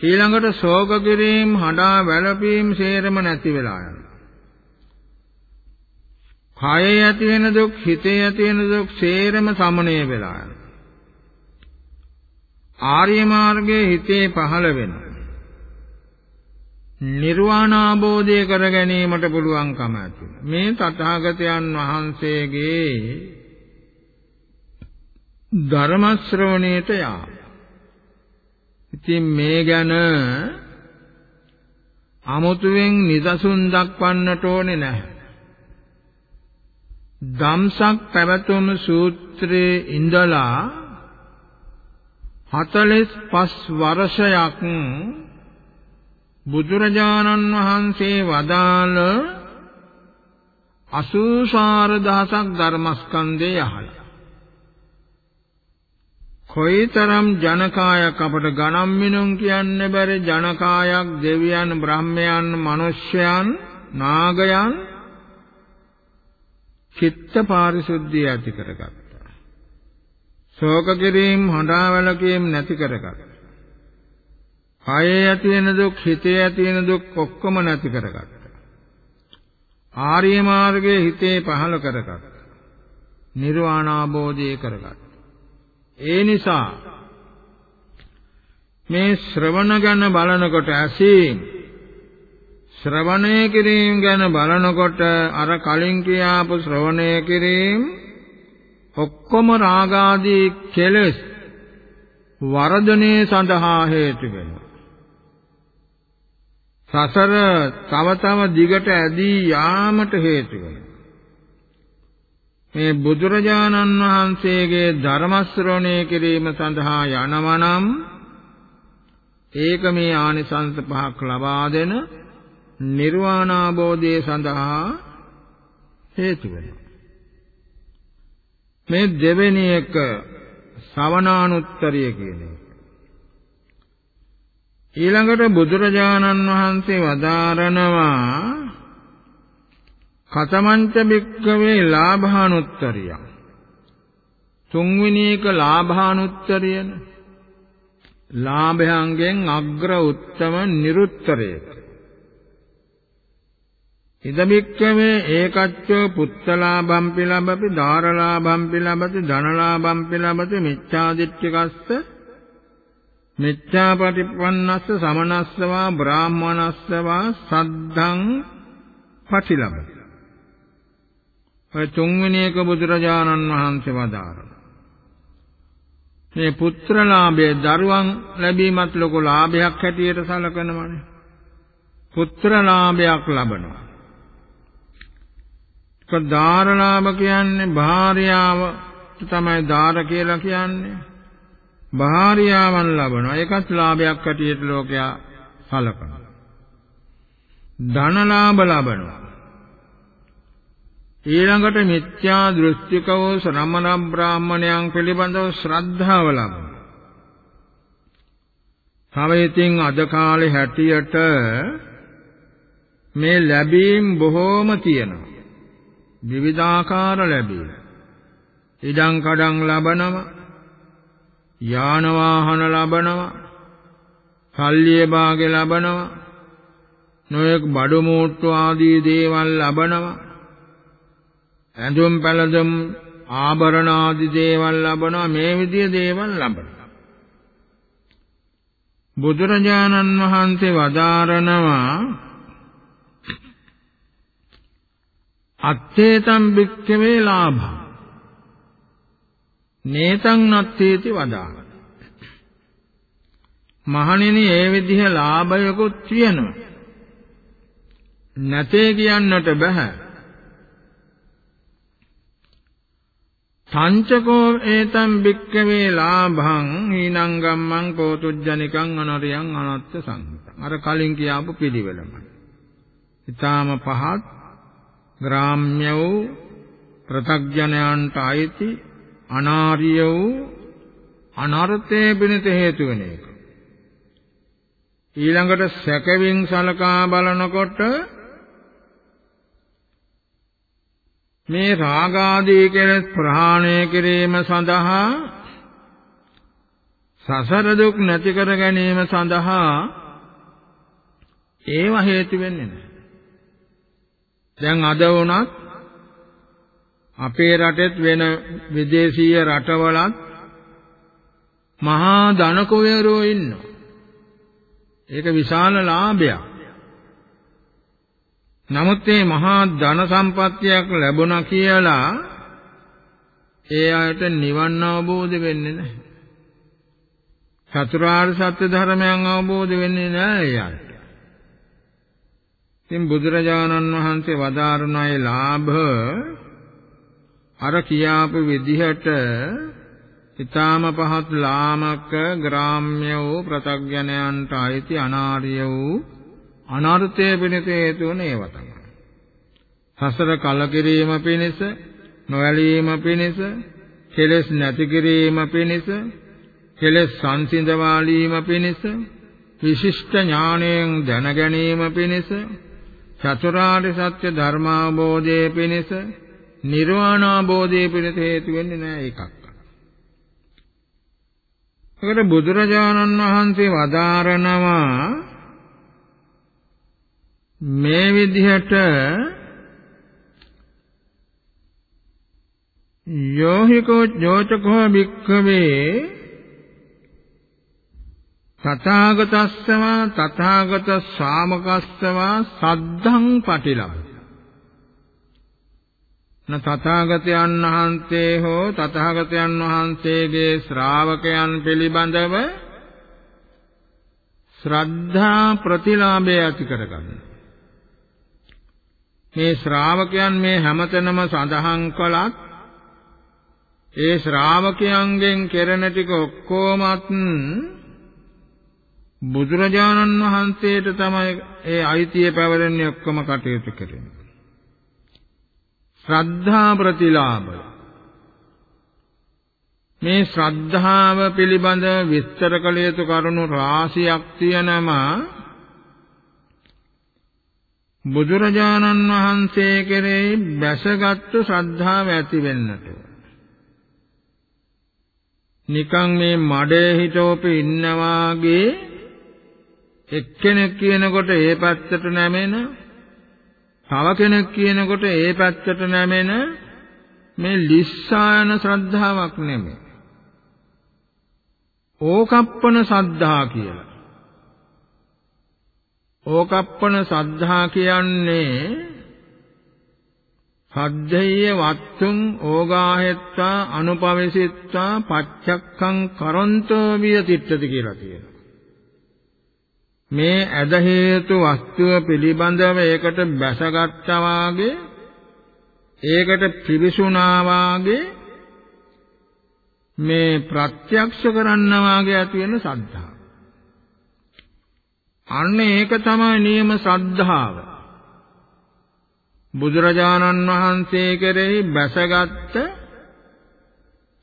ඊළඟට ශෝක කිරීම හඬා වැළපීම් සේරම නැති වෙලා යනවා කයේ ඇති වෙන දුක්, හිතේ ඇති වෙන දුක් සේරම සමනය වෙලා යනවා. ආර්ය මාර්ගයේ හිතේ පහළ වෙනවා. නිර්වාණ අවබෝධය කර ගැනීමට පුළුවන්කම ඇති. මේ තථාගතයන් වහන්සේගේ ධර්ම ශ්‍රවණයට යාම. ඉතින් මේ ගැන අමුතුවෙන් නිදසුන් දක්වන්නට ඕනේ නැහැ. ධම්සක් පැවතුම් සූත්‍රයේ ඉඳලා 45 වර්ෂයක් බුදුරජාණන් වහන්සේ වදාළ 84000ක් ධර්මස්කන්ධය යහලා කොයිතරම් ජනකායක් අපට ගණන් මිනුම් කියන්න බැරි ජනකායක් දෙවියන් බ්‍රහ්මයන් මිනිස්යන් නාගයන් චිත්ත පාරිශුද්ධිය ඇති කරගත්තා. ශෝක කිරීම හොඬාවල කීම් නැති කරගත්තා. කායේ ඇති වෙන දුක්, හිතේ ඇති වෙන දුක් ඔක්කොම නැති කරගත්තා. ආර්ය මාර්ගයේ හිතේ පහළ කරගත්තා. නිර්වාණ අවබෝධය කරගත්තා. ඒ නිසා මේ ශ්‍රවණ ගැන බලනකොට ඇසීම ශ්‍රවණය කිරීම ගැන බලනකොට අර කලින් කියාපු ශ්‍රවණය කිරීම ඔක්කොම රාගාදී කෙලෙස් වර්ධනයේ සඳහා හේතු වෙනවා. සසර තව තව දිගට ඇදී යාමට හේතු වෙනවා. මේ බුදුරජාණන් වහන්සේගේ ධර්ම ශ්‍රවණය කිරීම සඳහා යනවනම් ඒක මේ ආනිසංස පහක් ලබා දෙන නිර්වාණ අවබෝධය සඳහා හේතු වෙනවා. මේ දෙවෙනි එක ශ්‍රවණානුත්තරිය කියන එක. ඊළඟට බුදුරජාණන් වහන්සේ වදාරනවා කතමංච බික්කවේ ලාභානුත්තරිය. තුන්වෙනි එක ලාභානුත්තරියන. ලාභයන්ගෙන් අග්‍ර උත්තම නිරුත්තරයක. ඉදමික්කමේ ඒකච්චෝ පුත්තලාභම්පි ලබති ධාරලාභම්පි ලබති ධනලාභම්පි ලබති මිච්ඡාදිට්ඨිකස්ස මිච්ඡාපටිපන්නස්ස සමනස්සවා බ්‍රාහ්මනස්සවා සද්ධං පටිලබති ඔය තුන්වෙනි එක බුදුරජාණන් වහන්සේ වදාරන මේ පුත්‍රලාභය දරුවන් ලැබීමත් ලොකු ලාභයක් හැටියට සැලකනවානේ. පුත්‍රලාභයක් ලබනවා. කදාරලාභ කියන්නේ භාර්යාව තමයි දාර කියලා කියන්නේ. භාර්යාවන් ලබනවා. ඒකත් ලාභයක් හැටියට ලෝකයා සලකනවා. ධනලාභ ලබනවා. ඊළඟට මිත්‍යා දෘෂ්ටිකව ශ්‍රමණ බ්‍රාහ්මණයන් පිළිබඳව ශ්‍රද්ධාව ලබනවා. තව ඉතින් අද කාලේ හැටියට මේ ලැබීම් බොහෝම තියෙනවා. විවිධාකාර ලැබීම්. ඉඩම් කඩම් ලබනවා. යාන වාහන ලබනවා. සල්ලිය භාගේ ලබනවා. නොයෙක් බඩු මූට්ටු ආදී දේවල් ලබනවා. ඇඳුම් පැළඳුම් ආභරණ ආදී දේවල් ලබනවා මේ විදිය දේවල් ලබනවා බුදුරජාණන් වහන්සේ වදාරනවා අත්තේතම් භික්ඛවේ ලාභං නේතං නත්තේති වදාන මහණෙනි ඒ විදිහ ලාභයකුත් තියෙනවා. නැතේ කියන්නට බෑ සංචකෝ ඒතම් භික්කවේ ලාභං හීනං ගම්මං කෝතුජ්ජනිකං අනරියං අනත්ත සංහිතං. අර කලින් කියාපු පිළිවෙලමයි. ඊටාම පහත් ග්‍රාම්‍ය වූ ප්‍රතග්ජනයන්ට අයිති අනාර්ය වූ අනර්ථයේ පිණිත හේතු වෙන එක. ඊළඟට සැකවින් සලකා බලනකොට මේ රාගාදී කෙලෙස් ප්‍රහාණය කිරීම සඳහා සසර දුක් නැති කර ගැනීම සඳහා ඒව හේතු වෙන්නේ නැහැ. දැන් අද වුණත් අපේ රටෙත් වෙන විදේශීය රටවලත් මහා ධනකුවරෝ ඉන්නවා. ඒක විශාල ලාභයක්. නමුත් මේ මහා ධන සම්පත්තියක් ලැබුණා කියලා ඒ අයට නිවන් අවබෝධ වෙන්නේ නැහැ. චතුරාර්ය සත්‍ය ධර්මයන් අවබෝධ වෙන්නේ නැහැ ඒ අයට. ඉතින් බුදුරජාණන් වහන්සේ වදාारणයි ලාභ අර කියාපු විදිහට ඊ타ම පහත් ලාමක ග්‍රාම්‍ය වූ ප්‍රතග්ඥයන්ට අයිති අනාර්ය වූ අනර්ථය පිණිස හේතු වන ඒවා තමයි. සසර කලකිරීම පිණිස, නොඇලීම පිණිස, කෙලෙස් නැති කිරීම පිණිස, කෙලෙස් සංසිඳවාලීම පිණිස, විශිෂ්ට ඥාණයෙන් දැන ගැනීම පිණිස, චතුරාර්ය සත්‍ය ධර්මාබෝධයේ පිණිස, නිර්වාණ අවබෝධයේ පිණිස හේතු වෙන්නේ නැහැ එකක්. ඒකට බුදුරජාණන් වහන්සේ වදාරනවා මේ විදිහට යෝහිකෝ ජෝචකෝ භික්ඛවේ තථාගතස්සම තථාගත ශාමකස්සම සද්ධං පටිලබ න තථාගතයන් වහන්සේ හෝ තථාගතයන් වහන්සේගේ ශ්‍රාවකයන් පිළිබඳව ශ්‍රද්ධා ප්‍රතිලාභය ඇති කරගන්න. මේ ශ්‍රාවකයන් මේ හැමතැනම සඳහන් කළත් ඒ ශ්‍රාවකයන්ගෙන් කෙරෙන ටික ඔක්කොමත් බුදුරජාණන් වහන්සේට තමයි ඒ අයිතිය පැවරෙන්නේ ඔක්කොම කටයුතු කරන්නේ. ශ්‍රද්ධා ප්‍රතිලාභය මේ ශ්‍රද්ධාව පිළිබඳ විස්තර කළ යුතු කරුණු රාශියක් තියෙනවා බුදුරජාණන් වහන්සේ කෙරෙහි බැසගත්තු ශ්‍රද්ධාව ඇති වෙන්නට. නිකන් මේ මඩේ හිටෝපේ ඉන්නවාගේ එක්කෙනෙක් කියනකොට ඒ පැත්තට නැමෙන තව කෙනෙක් කියනකොට ඒ පැත්තට නැමෙන මේ ලිස්සායන ශ්‍රද්ධාවක් නෙමෙයි ඕකප්පන සද්ධා කියලා ඕකප්පන සද්ධා කියන්නේ සද්ධේය වත්තුං ඕගාහෙත්තා අනුපවෙසිත්තා පච්චක්ඛං කරොන්තෝ විය තිට්ඨති කියලා කියනවා. මේ ඇද හේතු වස්තුව පිළිබඳව ඒකට බැසගත්තා වාගේ ඒකට පිවිසුනා වාගේ මේ ප්‍රත්‍යක්ෂ කරන්නා වාගේ ඇති වෙන සද්ධා. අන්න ඒක තමයි නියම සද්ධාව. බුදුරජාණන් වහන්සේ කෙරෙහි බැසගත්ත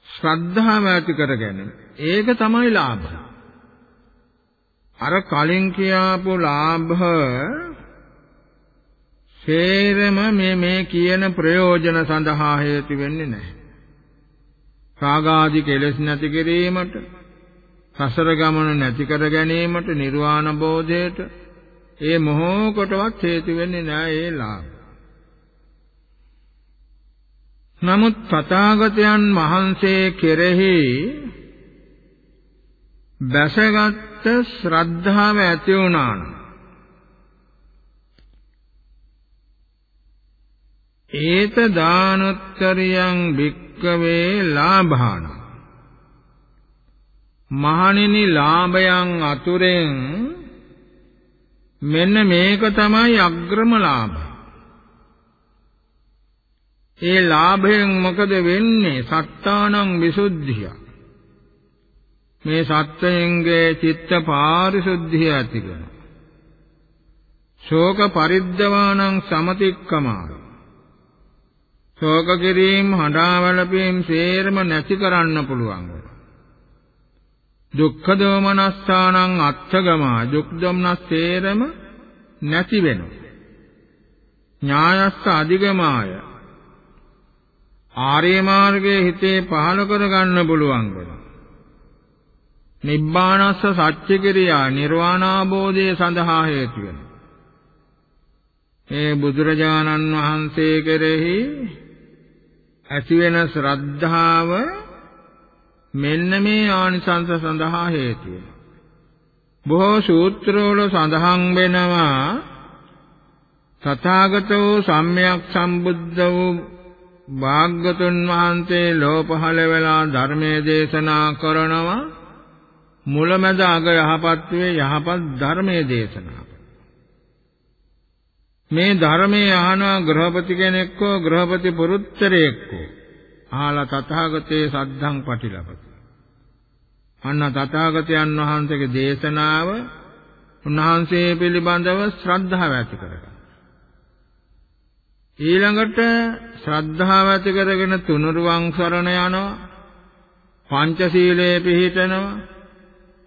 ශ්‍රද්ධාව ඇති කරගෙන ඒක තමයි ලාභය. අර කලින් කියාපු ලාභ සේරම මේ මේ කියන ප්‍රයෝජන සඳහා හේතු වෙන්නේ නැහැ. රාගාදී කෙලෙස් නැති කිරීමට, සසර ගමන නැති කර ගැනීමට, නිර්වාණ බෝධයට ඒ මොහොකටවත් හේතු වෙන්නේ නැහැ ඒ ලාභ. නමුත් තථාගතයන් වහන්සේ කෙරෙහි බැසගත් ශ්‍රද්ධාව ඇති වුණා නම් ඒත දානොත්තරියං භික්කවේ ලාභාන මහණෙනි ලාභයන් අතුරෙන් මෙන්න මේක තමයි අග්‍රම ලාභය ඒ ලාභයෙන් මොකද වෙන්නේ? සත්තානං විසුද්ධිය. මේ සත්වයන්ගේ චිත්ත පාරිශුද්ධිය ඇති කරනවා. ශෝක පරිද්දවානං සමතික්කමාය. ශෝක කිරීම හඬාවලපීම් සේරම නැති කරන්න පුළුවන්. දුක්ඛ දෝමනස්සානං අත්ථගමා දුක් දොම්නස් සේරම නැති වෙනවා. ඥායස්ස අධිගමාය ආර්ය මාර්ගයේ හිතේ පහළ කරගන්න පුළුවන් වෙනවා. නිබ්බානස්ස සත්‍ය කිරියා නිර්වාණාබෝධය සඳහා හේතු වෙනවා. මේ බුදුරජාණන් වහන්සේ කෙරෙහි ඇති වෙන ශ්‍රද්ධාව මෙන්න මේ ආනිසංස සඳහා හේතු වෙනවා. බොහෝ සූත්‍රවල සඳහන් වෙනවා තථාගතෝ සම්්‍යක් සම්බුද්ධ වූ භාග්‍යතුන් වහන්සේ ලෝ පහළ වෙලා ධර්මයේ දේශනා කරනවා මුලමැද අග යහපත් වේ යහපත් ධර්මයේ දේශනා. මේ ධර්මයේ අහන ගෘහපති කෙනෙක්කෝ ගෘහපති පුරුත්තරයෙක්කෝ. අහලා තථාගතේ සද්ධං පටිලපති අන්න තථාගතයන් වහන්සේගේ දේශනාව උන්වහන්සේ පිළිබඳව ශ්‍රද්ධාව ඇති කරගන්න. ඊළඟට ශ්‍රද්ධාව ඇති කරගෙන තුනුරුවන් සරණ යනවා පංචශීලයේ පිහිටනවා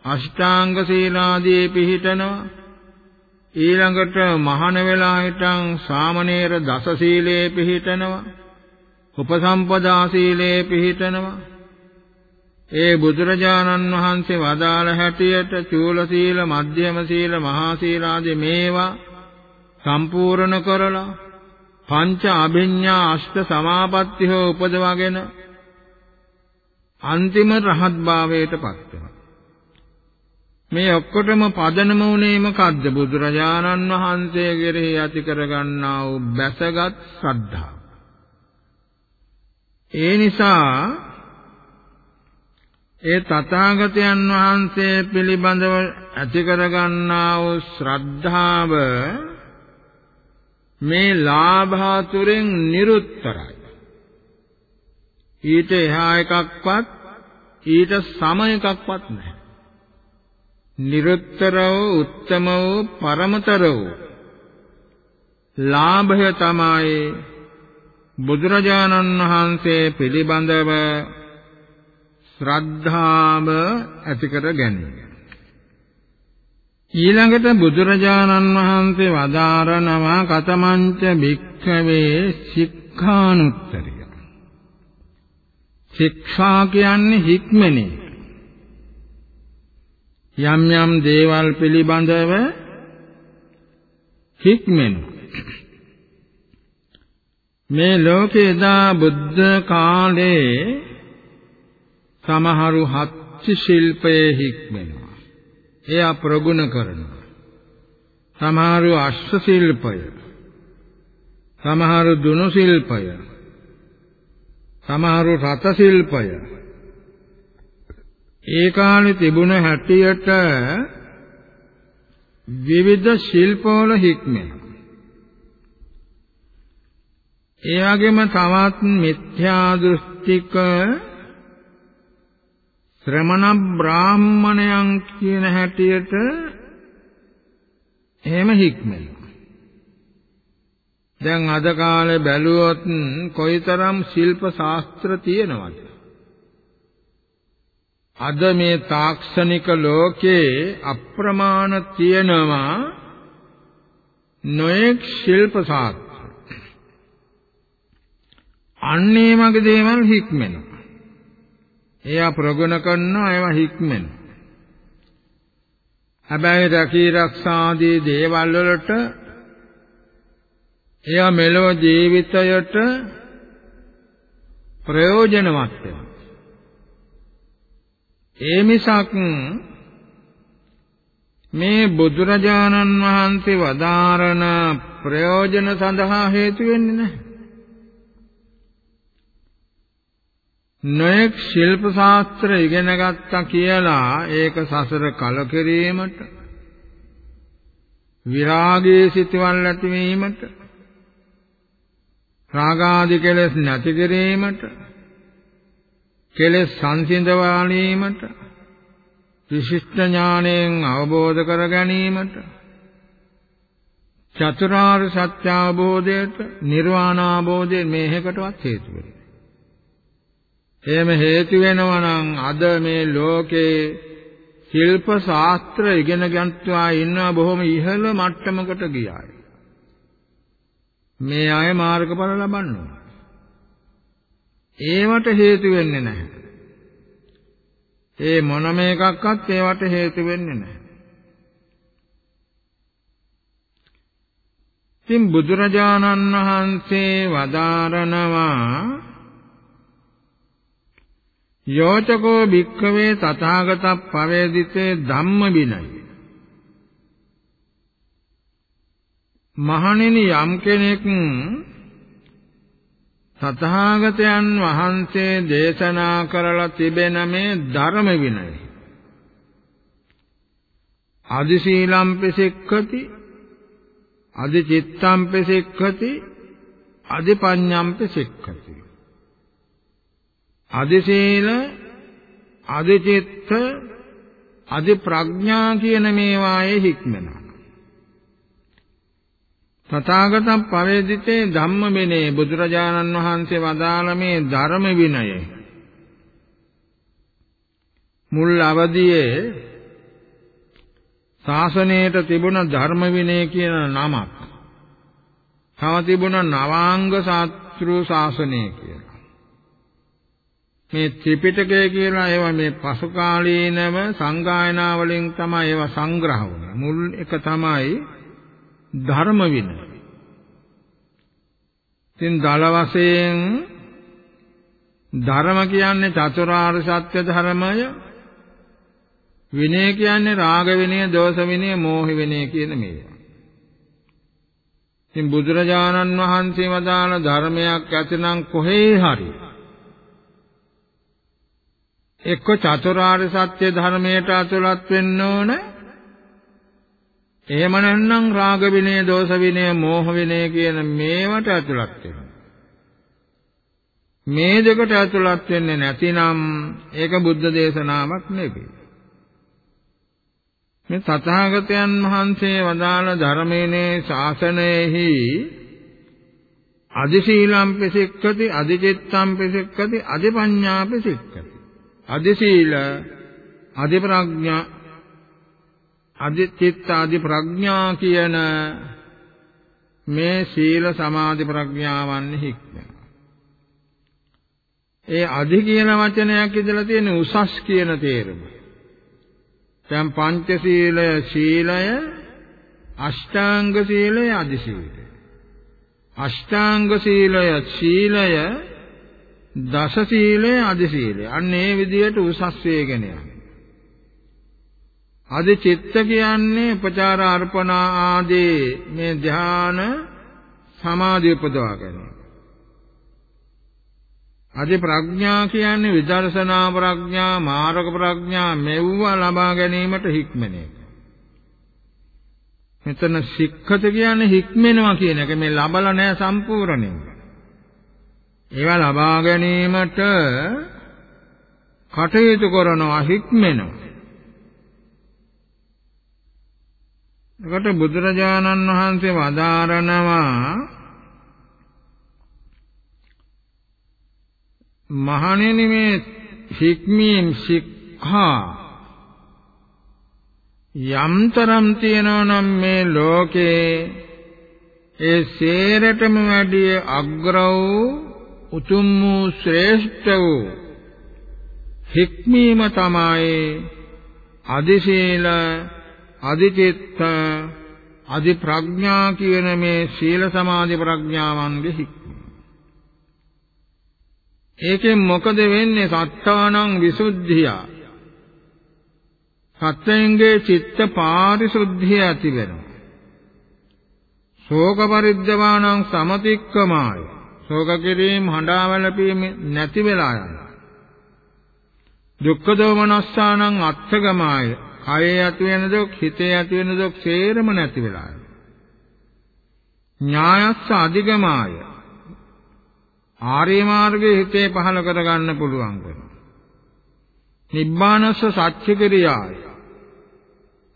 අෂ්ටාංග සීලාදී පිහිටනවා. ඊළඟට මහාන වෙලා හිටන් සාමණේර දස සීලයේ පිහිටනවා. උපසම්පදා සීලයේ පිහිටනවා. ඒ බුදුරජාණන් වහන්සේ වදාළ හැටියට චූල සීල මධ්‍යම සීල මහා සීල ආදී මේවා සම්පූර්ණ කරලා පංච අභිඤ්ඤා අෂ්ට සමාපatti හෝ උපදවාගෙන අන්තිම රහත් භාවයටපත් වෙනවා. මේ ඔක්කොටම පදනම උනේ මොකද්ද? බුදුරජාණන් වහන්සේ කෙරෙහි ඇති කරගන්නා වූ බැසගත් ශ්‍රද්ධාව. ඒ නිසා ඒ තථාගතයන් වහන්සේ පිළිබඳව ඇති කරගන්නා වූ ශ්‍රද්ධාව මේ ලාභාතුරෙන් නිරුත්තරයි. ඊට එහා එකක්වත් ඊට සම එකක්වත් නැහැ. නිරුත්තර වූ උත්තම වූ පරමතර වූ ලාභය තමයි බුදුරජාණන් වහන්සේ පිළිබඳව ශ්‍රද්ධාව ඇති කර ගැනීම. ඊළඟට බුදුරජාණන් වහන්සේ වදාරනවා කතමංච භික්ඛවේ සික්ඛානුත්තරිය. ශික්ෂා කියන්නේ හික්මනේ. යම් යම් දේවල් පිළිබඳව හික්මෙන. මේ ලෝකේ දා බුද්ධ කාලේ සමහරු හත්ති ශිල්පයේ හික්මෙනවා. එයා ප්‍රගුණ කරනවා. සමහරව අශ්ව ශිල්පය. සමහරු දුනු ශිල්පය සමහරු රත ශිල්පය ඒ කාලේ තිබුණ හැටියට විවිධ ශිල්පවල හික්මෙන ඒ වගේම තවත් මිත්‍යා දෘෂ්ටික ශ්‍රමණ බ්‍රාහ්මණයන් කියන හැටියට එහෙම හික්මෙනවා. දැන් අද කාලේ බැලුවොත් කොයිතරම් ශිල්ප ශාස්ත්‍ර තියෙනවද? අද මේ තාක්ෂණික ලෝකේ අප්‍රමාණ තියෙනවා නොඑක් ශිල්ප ශාස්ත්‍ර. අන්නේ වගේ දේවල් හික්මෙනවා. ඒවා ප්‍රගුණ කරනවා ඒවා හික්මෙන. හැබැයි රකී රක්ෂාදී දේවල් වලට එයා මෙලොව ජීවිතයට ප්‍රයෝජනවත් වෙනවා. ඒ මිසක් මේ බුදුරජාණන් වහන්සේ වදාරන ප්‍රයෝජන සඳහා හේතු වෙන්නේ නැහැ. නොඑක් ශිල්ප ශාස්ත්‍ර ඉගෙන ගත්තා කියලා ඒක සසර කලකිරීමට විරාගයේ සිටවල් ඇතිවීමට රාගාදී කෙලෙස් නැති කිරීමට කෙලෙස් සංසිඳවාලීමට විශිෂ්ට ඥාණයෙන් අවබෝධ කර ගැනීමට චතුරාර්ය සත්‍ය අවබෝධයට නිර්වාණ අවබෝධයට මේකටවත් හේතු වෙයි. එහෙම හේතු වෙනවා නම් අද මේ ලෝකේ ශිල්ප ශාස්ත්‍ර ඉගෙන ගන්නවා ඉන්නවා බොහොම ඉහළ මට්ටමකට ගියායි. මේ අය මාර්ගඵල ලබන්නවා. ඒවට හේතු වෙන්නේ නැහැ. ඒ මොනම එකක්වත් ඒවට හේතු වෙන්නේ නැහැ. ඉතින් බුදුරජාණන් වහන්සේ වදාරනවා යෝචකෝ භික්ඛවේ තථාගත පවේදිතේ ධම්ම විනය මහණෙනි යම් කෙනෙක් තථාගතයන් වහන්සේ දේශනා කරලා තිබෙන මේ ධර්ම විනය. අදි සීලම්පි සික්ඛති අදි චිත්තම්පි සික්ඛති අදි පඤ්ඤම්පි සික්ඛති අදි සීල අදි චිත්ත අදි ප්‍රඥා කියන මේවායේ හික්මනවා තථාගත පවේදිතේ ධම්ම විනේ බුදුරජාණන් වහන්සේ වදාළ මේ ධර්ම විනය. මුල් අවදියේ ශාසනයට තිබුණ ධර්ම විනය කියන නමක්. තව තිබුණ නවාංග සාත්‍රු ශාසනය කියලා. මේ ත්‍රිපිටකය කියලා ඒවා මේ පසු කාලීනව සංගායනා වලින් තමයි ඒවා සංග්‍රහ වුනේ මුල් එක තමයි ධර්ම විනය. ඉතින් දල වශයෙන් ධර්ම කියන්නේ චතුරාර්ය සත්‍ය ධර්මය විනය කියන්නේ රාග විනය, දෝෂ විනය, මෝහ විනය කියන මේවා. ඉතින් බුදුරජාණන් වහන්සේ වදාළ ධර්මයක් ඇතනම් කොහේ හරි එක්ක චතුරාර්ය සත්‍ය ධර්මයට අතුලත් වෙන්න ඕනේ එහෙම නැත්නම් රාග විනය, දෝෂ විනය, මෝහ විනය කියන මේවට ඇතුළත් වෙනවා. මේ දෙකට ඇතුළත් වෙන්නේ නැතිනම් ඒක බුද්ධ දේශනාවක් නෙවෙයි. මේ තථාගතයන් වහන්සේ වදාළ ධර්මයේ ශාසනයෙහි අදිශීලම්පි සික්ඛති අදිචිත්තම්පි සික්ඛති අදිපඤ්ඤාපි සික්ඛති අදිශීල අදිප්‍රඥා අදිචිත්ත ආදි ප්‍රඥා කියන මේ සීල සමාධි ප්‍රඥාවන් හික්මන. ඒ අධි කියන වචනයක් ඉදලා තියෙන උසස් කියන තේරුම. දැන් පංචශීලය සීලය අෂ්ටාංග සීලය අධි සීලය. අෂ්ටාංග සීලය සීලය දස සීලය අධි සීලය. අන්න ඒ විදිහට උසස් වේගෙන යනවා. අද චිත්ත කියන්නේ උපචාර අර්පණා ආදී මේ ධ්‍යාන සමාධිය උපදවා ගැනීම. අධි ප්‍රඥා කියන්නේ විදර්ශනා ප්‍රඥා, මාර්ග ප්‍රඥා මෙව්ව ලබා ගැනීමට හික්මන එක. මෙතන සික්ඛත කියන්නේ හික්මෙනවා කියන එක මේ ලබලා නැහැ සම්පූර්ණයෙන්. ඒවා ලබා ගැනීමට කටයුතු කරනවා හික්මෙනවා. එකට බුදුරජාණන් වහන්සේ වදාරනවා මහණෙනි මේ හික්මීම් සික්ඛා යම්තරම් තියනවා නම් මේ ලෝකේ ඒ සේරටම වැඩිය අග්‍ර වූ උතුම් වූ ශ්‍රේෂ්ඨ වූ හික්මීම තමයි අදිශීල අදිචිත්ත අදි ප්‍රඥා කියන මේ සීල සමාධි ප්‍රඥාවන්ගේ හික්ම. ඒකෙන් මොකද වෙන්නේ සත්තානං විසුද්ධිය. සත්‍යයෙන්ගේ චිත්ත පාරිශුද්ධිය ඇති වෙනවා. ශෝක පරිද්දවානං සමතික්කමාය. ශෝක කිරීම හඬාවැළපීම නැති වෙලා යනවා. දුක්ඛ දෝමනස්සානං අත්ථගමාය. කයේ ඇති වෙන දුක්, හිතේ ඇති වෙන දුක් සේරම නැති වෙලා යනවා. ඥායස්ස අධිගමාය. ආර්ය මාර්ගයේ හිතේ පහල කරගන්න පුළුවන් වෙනවා. නිබ්බානස්ස සත්‍ය ක්‍රියාය.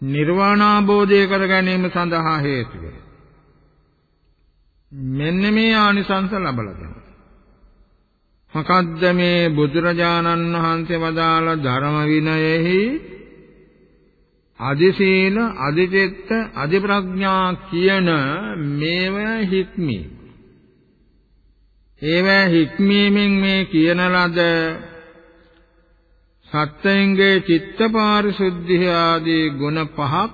නිර්වාණාබෝධය කර ගැනීම සඳහා හේතු වේ. මෙන්න මේ ආනිසංස ලබලා දෙනවා. මොකද්ද මේ බුදුරජාණන් වහන්සේ වදාළ ධර්ම විනයෙහි අදිශීල අදිචිත්ත අදිප්‍රඥා කියන මේවා හික්මී ඒවා හික්මීමෙන් මේ කියන ලද සත්‍යංගේ චිත්ත පාරිශුද්ධිය ආදී ගුණ පහක්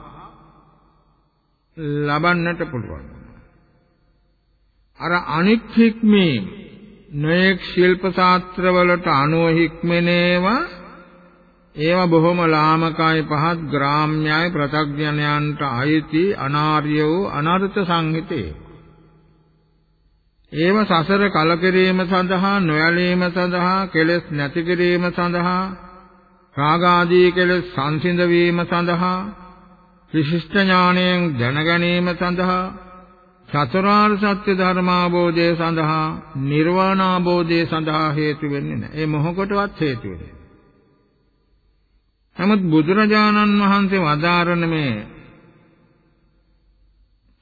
ලබන්නට පුළුවන්. අර අනික් හික්මීම නොඑක් ශිල්ප ශාස්ත්‍රවලට අනුව හික්මනේවා ඒවා බොහොම ලාමකයි පහත් ග්‍රාම්‍යයි ප්‍රත්‍යඥයන්ට අයිති අනාර්ය වූ අනර්ථ සංහිතේ. ඒව සසර කලකිරීම සඳහා නොයලීම සඳහා කෙලෙස් නැති කිරීම සඳහා රාගාදී කෙලෙස් සංසිඳ වීම සඳහා විශිෂ්ට ඥාණයෙන් දැන ගැනීම සඳහා චතුරාර්ය සත්‍ය ධර්මාබෝධය සඳහා නිර්වාණ ආબોධය සඳහා හේතු වෙන්නේ නැහැ. ඒ මොහොකටවත් හේතු වෙන්නේ නමුත් බුදුරජාණන් වහන්සේ වදාරන මේ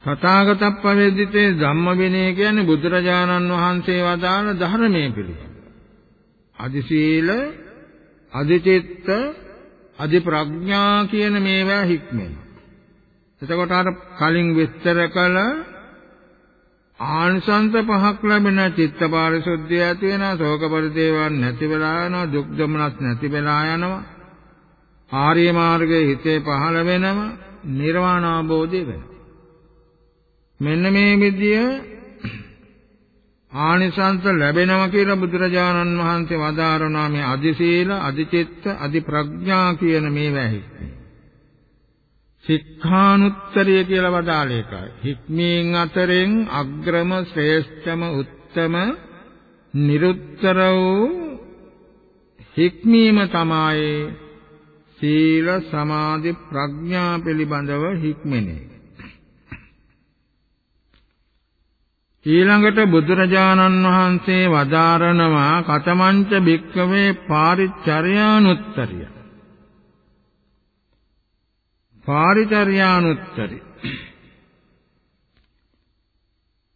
තථාගතප්පවේදිතේ ධම්ම විනය කියන්නේ බුදුරජාණන් වහන්සේ වදාළ ධර්මයේ පිළිබඳ. අදි සීල, අදි චිත්ත, අදි ප්‍රඥා කියන මේවා හික්මෙන. එතකොට අර කලින් විස්තර කළ ආනිසංස පහක් ලැබෙන චිත්ත පාරිශුද්ධිය ඇති වෙනවා, ශෝක පරිදේවන් නැති වෙලා යනවා, දුක් දුමනස් නැති වෙලා යනවා. ආර්ය මාර්ගයේ හිතේ පහළ වෙනම නිර්වාණ අවබෝධය වෙනවා. මෙන්න මේ විදිය ආනිසංස ලැබෙනවා කියලා බුදුරජාණන් වහන්සේ වදාරනවා මේ අදිශීල, අදිචිත්ත, අදිප්‍රඥා කියන මේවා හික්මී. සික්ඛානුත්තරිය කියලා වදාළ එකයි. හික්මීන් අතරින් අග්‍රම ශ්‍රේෂ්ඨම උත්තම නිරුත්තර වූ හික්මීම තමයි සීල සමාධි ප්‍රඥා පිළිබඳව හික්මනේ. ඊළඟට බුදුරජාණන් වහන්සේ වදාරනවා කතමංච භික්කවේ පාරිචර්යානුත්තරිය. පාරිචර්යානුත්තරි.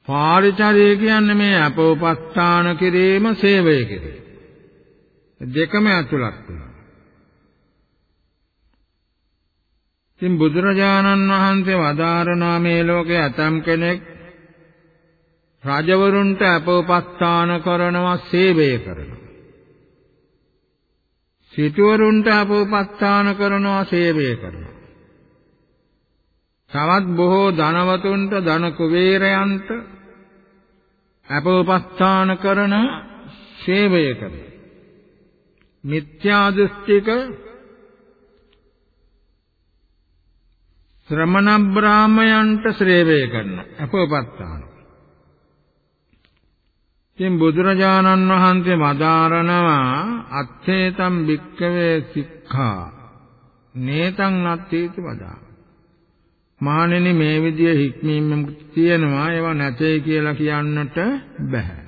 පාරිචර්ය කියන්නේ මේ අපෝපස්ථාන කිරීම සේවය කිරීම. දෙකම ඇතුළත් වෙනවා. ඉතින් බුදුරජාණන් වහන්සේ වදාරනා මේ ලෝකේ ඇතම් කෙනෙක් රජවරුන්ට අපෝපස්ථාන කරනවා සේවය කරනවා. සිටුවරුන්ට අපෝපස්ථාන කරනවා සේවය කරනවා. තවත් බොහෝ ධනවතුන්ට ධන කුබේරයන්ට අපෝපස්ථාන කරන සේවය කරනවා. මිත්‍යා දෘෂ්ටික ශ්‍රමණ බ්‍රාහ්මයන්ට ශ්‍රේවය කරන අපෝපස්ථාන ඉතින් බුදුරජාණන් වහන්සේ වදාරනවා අත්තේතම් භික්කවේ සික්ඛා නේතං නත්තේති වදා. මානෙනි මේ විදිය හික්මීම් තියෙනවා ඒවා නැtei කියලා කියන්නට බෑ.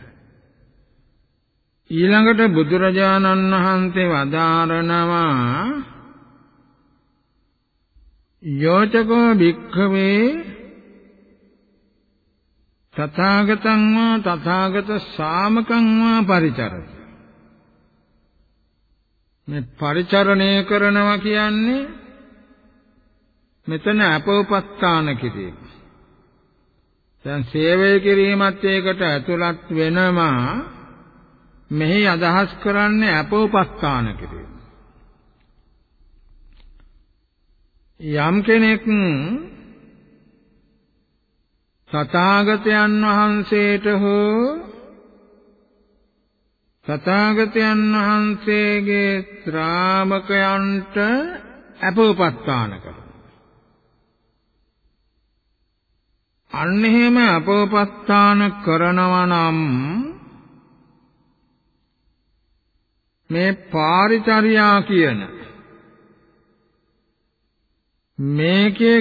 ඊළඟට බුදුරජාණන් වහන්සේ වදාරනවා යෝචකෝ භික්ඛවේ තථාගතං වා තථාගත ශාමකං වා පරිචරති. මේ පරිචරණය කරනවා කියන්නේ මෙතන අපෝපස්ථාන කිරීම. දැන් සේවය කිරීමත් ඒකට ඇතුළත් වෙනවා. මෙහි අදහස් කරන්නේ අපෝපස්ථාන කිරීම. යම් කෙනෙක් තථාගතයන් වහන්සේට හෝ තථාගතයන් වහන්සේගේ ශ්‍රාමකයන්ට අපෝපස්ථාන කරනවා. අන්න එහෙම අපෝපස්ථාන කරනවා නම් මේ පාරිචර්යා කියන මේකේ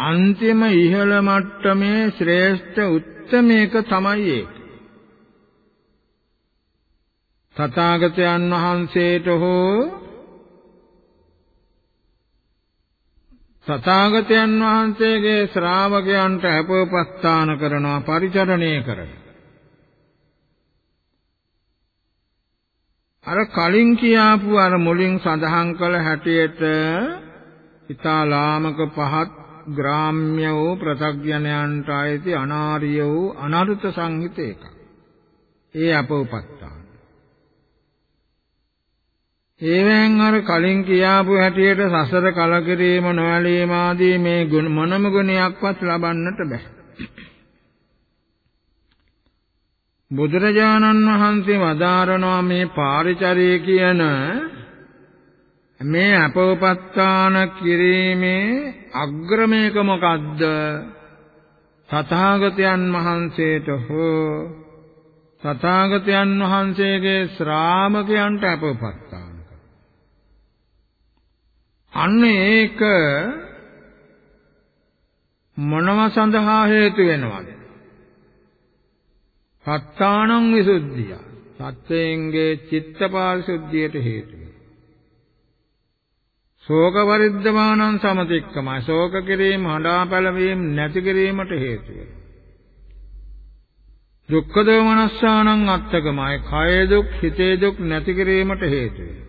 අන්තිම ඉහළ මට්ටමේ ශ්‍රේෂ්ඨ උත්තමේක තමයි ඒක. තථාගතයන් වහන්සේට හෝ තථාගතයන් වහන්සේගේ ශ්‍රාවකයන්ට අපෝපස්ථාන කරනවා පරිචරණය කරනවා. අර කලින් කියාපු අර මුලින් සඳහන් කළ හැටියට ඊතා ලාමක පහත් ග්‍රාම්‍ය වූ ප්‍රත්‍යඥයන්ට ආйти අනාර්ය වූ අනර්ථ සංහිත එකක්. ඒ අපෝපත්තාන. ඒවෙන් අර කලින් කියාපු හැටියට සසර කලකිරීම නොඇලීම ආදී මේ මොනම ගුණයක්වත් ලබන්නට බෑ. බුදුරජාණන් වහන්සේ වදාරනවා මේ පාරිචරය කියන මේ අපෝපස්ථාන කිරීමේ අග්‍රමේක මොකද්ද? තථාගතයන් වහන්සේට හෝ තථාගතයන් වහන්සේගේ ශ්‍රාමකයන්ට අපෝපස්ථාන අන්න ඒක මොනව සඳහා හේතු වෙනවද? සත්තානං විසුද්ධිය. සත්වයන්ගේ චිත්ත පාරිශුද්ධියට හේතු ශෝක පරිද්දමානං සමතික්කමයි. ශෝක කිරීම හඬා පැලවීම නැති කිරීමට හේතු වෙනවා. දුක්ඛ දෝමනස්සානං අත්තකමයි. කය දුක්, හිතේ දුක් නැති කිරීමට හේතු වෙනවා.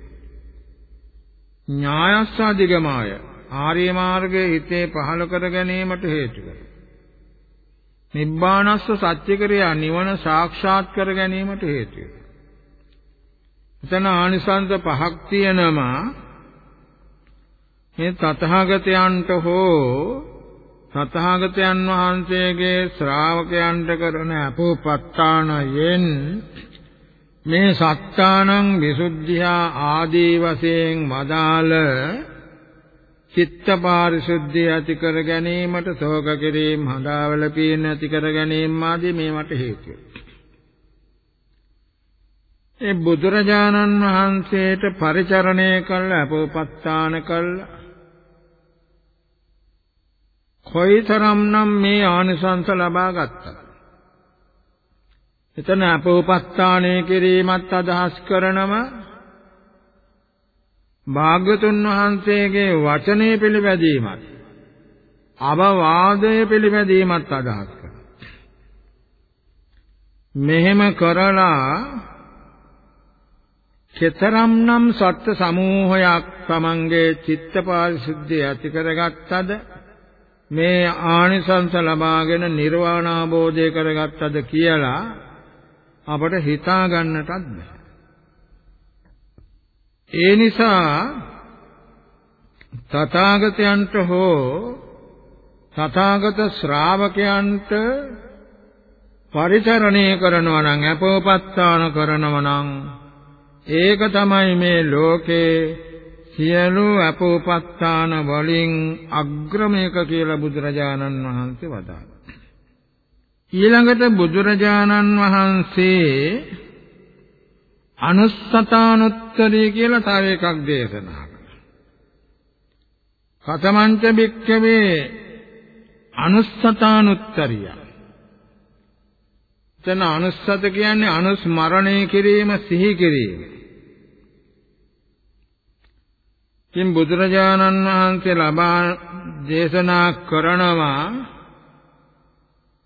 ඥායස්සාදිගමාය. ආර්ය මාර්ගයේ හිතේ පහළ කර ගැනීමට හේතු වෙනවා. නිබ්බානස්ස සත්‍ය ක්‍රියා නිවන සාක්ෂාත් කර ගැනීමට හේතු වෙනවා. එතන ආනිසංස පහක් තියෙනවා මේ තථාගතයන්ට හෝ තථාගතයන් වහන්සේගේ ශ්‍රාවකයන්ට කරන අපෝපත්තානයෙන් මේ සත්තානං විසුද්ධියා ආදී වශයෙන් වදාළ චිත්ත පාරිශුද්ධිය ඇති කර ගැනීමට ශෝක කිරීම හදාවල පීන ඇති කර ගැනීම ආදී මේවට හේතු ඒ බුදුරජාණන් වහන්සේට පරිචරණය කළ අපෝපත්තාන කළ කොයිතරම්නම් මේ ආනිසංස ලබා ගත්තා. එතන අපෝපස්ථානය කිරීමත් අදහස් කරනම භාග්‍යතුන් වහන්සේගේ වචනේ පිළිපැදීමත් අවවාදය පිළිපැදීමත් අදහස් කරනවා. මෙහෙම කරලා කෙතරම්නම් සත්‍ය සමූහයක් තමන්ගේ චිත්ත පාරිශුද්ධිය ඇති කරගත්තද මේ ආනිසංස ලබාගෙන නිර්වාණ අවබෝධය කරගත්තද කියලා අපට හිතා ගන්නටත් බෑ. ඒ නිසා තථාගතයන්ට හෝ තථාගත ශ්‍රාවකයන්ට පරිචරණය කරනවා නම් අපෝපස්ථාන කරනවා නම් ඒක තමයි මේ ලෝකේ සියලු අපෝපස්ථාන වලින් අග්‍රමයක කියලා බුදුරජාණන් වහන්සේ වදාළා. ඊළඟට බුදුරජාණන් වහන්සේ අනුස්සතානුත්තරී කියලා තව එකක් දේශනා කළා. කතමංච භික්ඛවේ අනුස්සතානුත්තරිය. එතන අනුස්සත කියන්නේ අනුස්මරණය කිරීම සිහි කිරීම. ඉතින් බුදුරජාණන් වහන්සේ ලබා දේශනා කරනවා.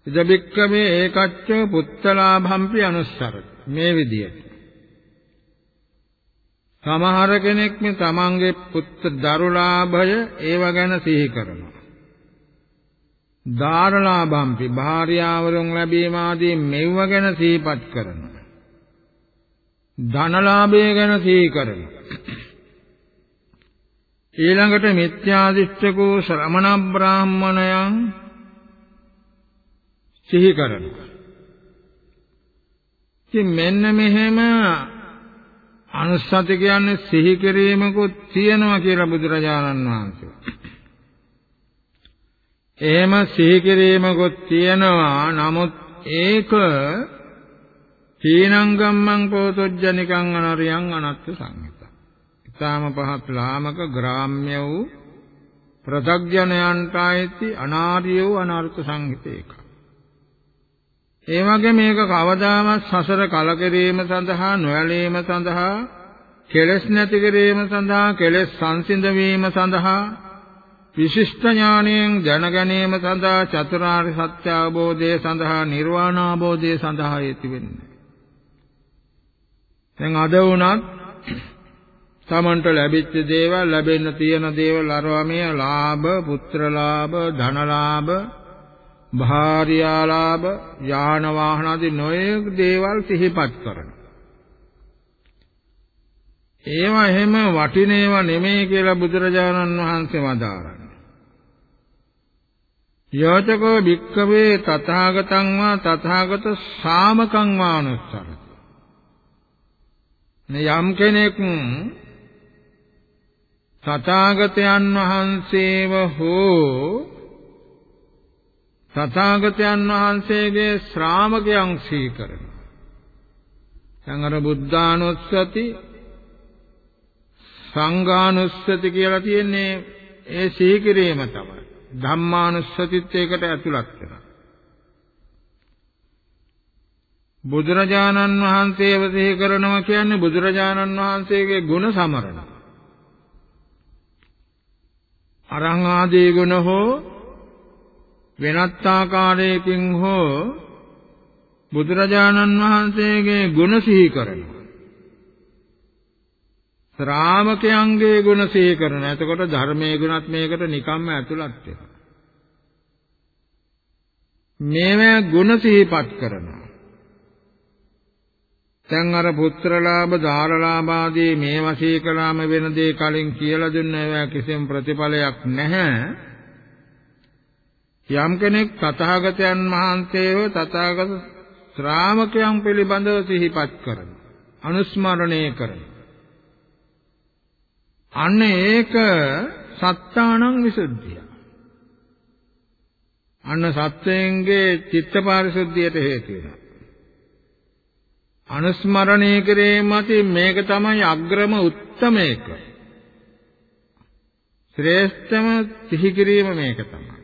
ඉදබික්කමේ ඒකච්ච පුත්තලාභම්පි අනුස්සරති. මේ විදියට. සමහර කෙනෙක් මේ තමන්ගේ පුත්‍ර දරුලාභය ඒව ගැන සිහි කරනවා. දාරලාභම්පි භාර්යාවරුන් ලැබීම ආදී මෙව ගැන සිහිපත් කරනවා. ධනලාභය ගැන සිහි කරනවා. ඊළඟට මිත්‍යාදිෂ්ඨකෝ ශ්‍රමණ බ්‍රාහ්මණයන් සිහි කරනවා. ඉතින් මෙන්න මෙහෙම අනුස්සති කියන්නේ සිහි කිරීමකුත් තියෙනවා කියලා බුදුරජාණන් වහන්සේ. එහෙම සිහි කිරීමකුත් තියෙනවා. නමුත් ඒක තීනංගම්මං පොතොජ්ජනිකං අනරියං අනත්ත සංහිත. ඉස්ලාම පහත් ලාමක ග්‍රාම්‍ය වූ ප්‍රදග්ජනයන්ට ඇති අනාර්ය වූ අනර්ථ සංහිත එකක්. ඒ වගේ මේක කවදාවත් සසර කලකිරීම සඳහා නොඇලීම සඳහා කෙලෙස් නැති කිරීම සඳහා කෙලෙස් සංසිඳ වීම සඳහා විශිෂ්ඨ ඥානයෙන් දැන ගැනීම සඳහා චතුරාර්ය සත්‍ය අවබෝධය සඳහා නිර්වාණ අවබෝධය සඳහා යෙති වෙන්නේ. දැන් අද වුණත් තමන්ට ලැබිච්ච දේවල් ලැබෙන්න තියෙන දේවල් අරවා මේ ලාභ, පුත්‍ර ලාභ, ධන ලාභ, භාර්යා ලාභ, යාන වාහන ආදී නොයෙක් දේවල් සිහිපත් කරනවා. ඒවා එහෙම වටිනේවා නෙමෙයි කියලා බුදුරජාණන් වහන්සේ වදාරන්නේ. යෝචකෝ භික්කවේ තථාගතං වා තථාගත ශාමකං වා අනුස්සරති. යම් කෙනෙක් තථාගතයන් වහන්සේව හෝ තථාගතයන් වහන්සේගේ ශ්‍රාමකයන් සීකරන දැන් අර බුද්ධානුස්සති සංඝානුස්සති කියලා තියෙන්නේ ඒ සීකිරීම තමයි. ධම්මානුස්සතිත් ඒකට ඇතුළත් වෙනවා. බුදුරජාණන් වහන්සේව සිහි කරනවා කියන්නේ බුදුරජාණන් වහන්සේගේ ගුණ සමරනවා. අරහං ආදී ගුණ හෝ වෙනත් ආකාරයකින් හෝ බුදුරජාණන් වහන්සේගේ ගුණ සිහි කරනවා. ශ්‍රාමකයන්ගේ ගුණ සිහි කරන. එතකොට ධර්මයේ ගුණත් මේකට නිකම්ම ඇතුළත් වෙනවා. මේවා ගුණ සිහිපත් කරනවා. දැන් අර පුත්‍රලාභ, ධාරලාභ ආදී මේ වශී කළාම වෙන දේ කලින් කියලා දුන්න ඒවා කිසිම ප්‍රතිඵලයක් නැහැ. යම් කෙනෙක් තථාගතයන් වහන්සේව තථාගත ශ්‍රාමකයන් පිළිබඳව සිහිපත් කරන අනුස්මරණය කරන අන්න ඒක සත්තානං විසුද්ධිය. අන්න සත්වයන්ගේ චිත්ත පාරිශුද්ධියට හේතු වෙනවා. අනුස්මරණය කිරීම මතින් මේක තමයි අග්‍රම උත්තම එක. ශ්‍රේෂ්ඨම සිහි කිරීම මේක තමයි.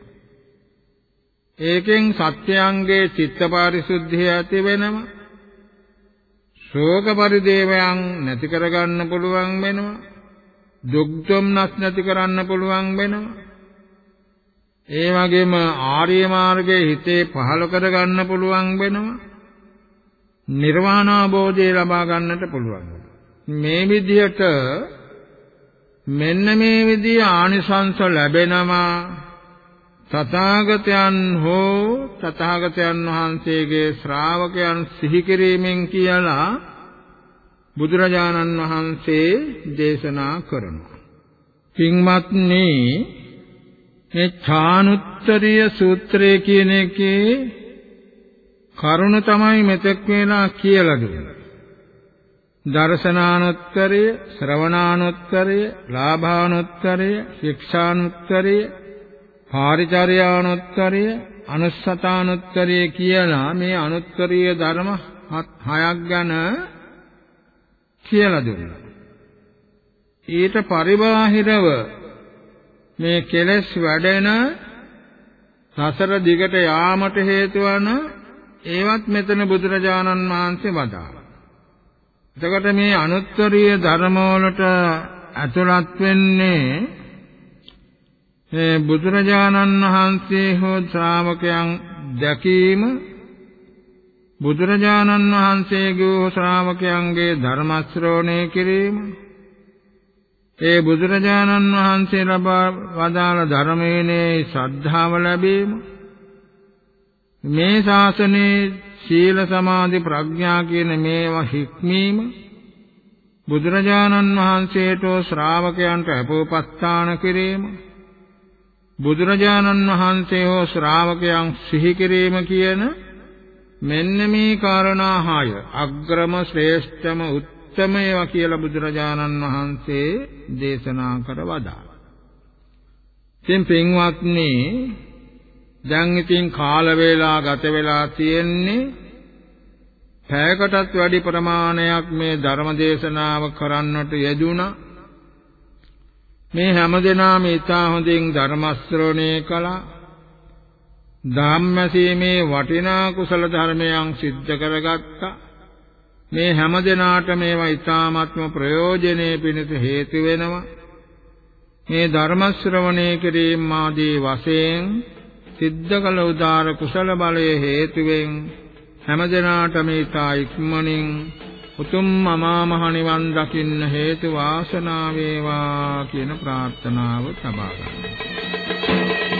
ඒකෙන් සත්‍යයන්ගේ චිත්ත පාරිශුද්ධිය ඇති වෙනවා. ශෝක පරිදේවයන් නැති කරගන්න පුළුවන් වෙනවා. දුක් දුම්නස් නැති කරන්න පුළුවන් වෙනවා. ඒ වගේම ආර්ය මාර්ගයේ හිතේ පහළ කරගන්න පුළුවන් වෙනවා. නිර්වාණ අවබෝධය ලබා ගන්නට පුළුවන්. මේ විදිහට මෙන්න මේ විදිහ ආනිසංස ලැබෙනවා තථාගතයන් හෝ තථාගතයන් වහන්සේගේ ශ්‍රාවකයන් සිහි කිරීමෙන් කියලා බුදුරජාණන් වහන්සේ දේශනා කරනවා. පින්වත්නි මේ ඡානුත්තරීය සූත්‍රය කියන එකේ කරුණ තමයි මෙතෙක් වේලා කියලා දුන්නේ. දර්ශනානුත්තරය, ශ්‍රවණානුත්තරය, ලාභානුත්තරය, ශික්ෂානුත්තරය, පාරිචර්යානුත්තරය, අනුස්සතානුත්තරය කියලා මේ අනුත්තරීය ධර්ම හයක් ගැන කියලා දුන්නා. ඊට පරිබාහිරව මේ කෙලෙස් වැඩෙන සසර දිගට යාමට හේතු වන ඒවත් මෙතන බුදුරජාණන් වහන්සේ වදාළා. එතකොට මේ අනුත්තරීය ධර්ම වලට ඇතුළත් වෙන්නේ මේ බුදුරජාණන් වහන්සේ හෝ ශ්‍රාවකයන් දැකීම බුදුරජාණන් වහන්සේගේ ශ්‍රාවකයන්ගේ ධර්ම ශ්‍රවණය කිරීම ඒ බුදුරජාණන් වහන්සේ ලබා වදාළ ධර්මයේ ශ්‍රද්ධාව ලැබීම මේ ශාසනයේ සීල සමාධි ප්‍රඥා කියන මේවා හික්මීම බුදුරජාණන් වහන්සේට ශ්‍රාවකයන්ට අපෝපස්ථාන කිරීම බුදුරජාණන් වහන්සේ හෝ ශ්‍රාවකයන් සිහි කිරීම කියන මෙන්න මේ කාරණා හය අග්‍රම ශ්‍රේෂ්ඨම උත්තමයවා කියලා බුදුරජාණන් වහන්සේ දේශනා කර වදාළා. ඉතින් පින්වත්නි දැන් ඉතින් කාල වේලා ගත වෙලා තියෙන්නේ පැයකටත් වැඩි ප්‍රමාණයක් මේ ධර්ම දේශනාව කරන්නට යෙදුණා. මේ හැමදෙනාම ඊටා හොඳින් ධර්ම ශ්‍රවණය කළා. ධම්මසීමේ වටිනා කුසල ධර්මයන් සිද්ධ කරගත්තා. මේ හැමදෙනාට මේවා ඊ타ත්ම ප්‍රයෝජනෙ පිණිස හේතු වෙනවා. මේ ධර්ම ශ්‍රවණය කිරීම ආදී වශයෙන් සිද්ධ කළ උදාර කුසල බලයේ හේතුවෙන් හැමදෙනාටම ඊතා ඉක්මනින් උතුම් අමා මහ නිවන් දකින්න හේතු වාසනාව වේවා කියන ප්‍රාර්ථනාව සබා ගන්නවා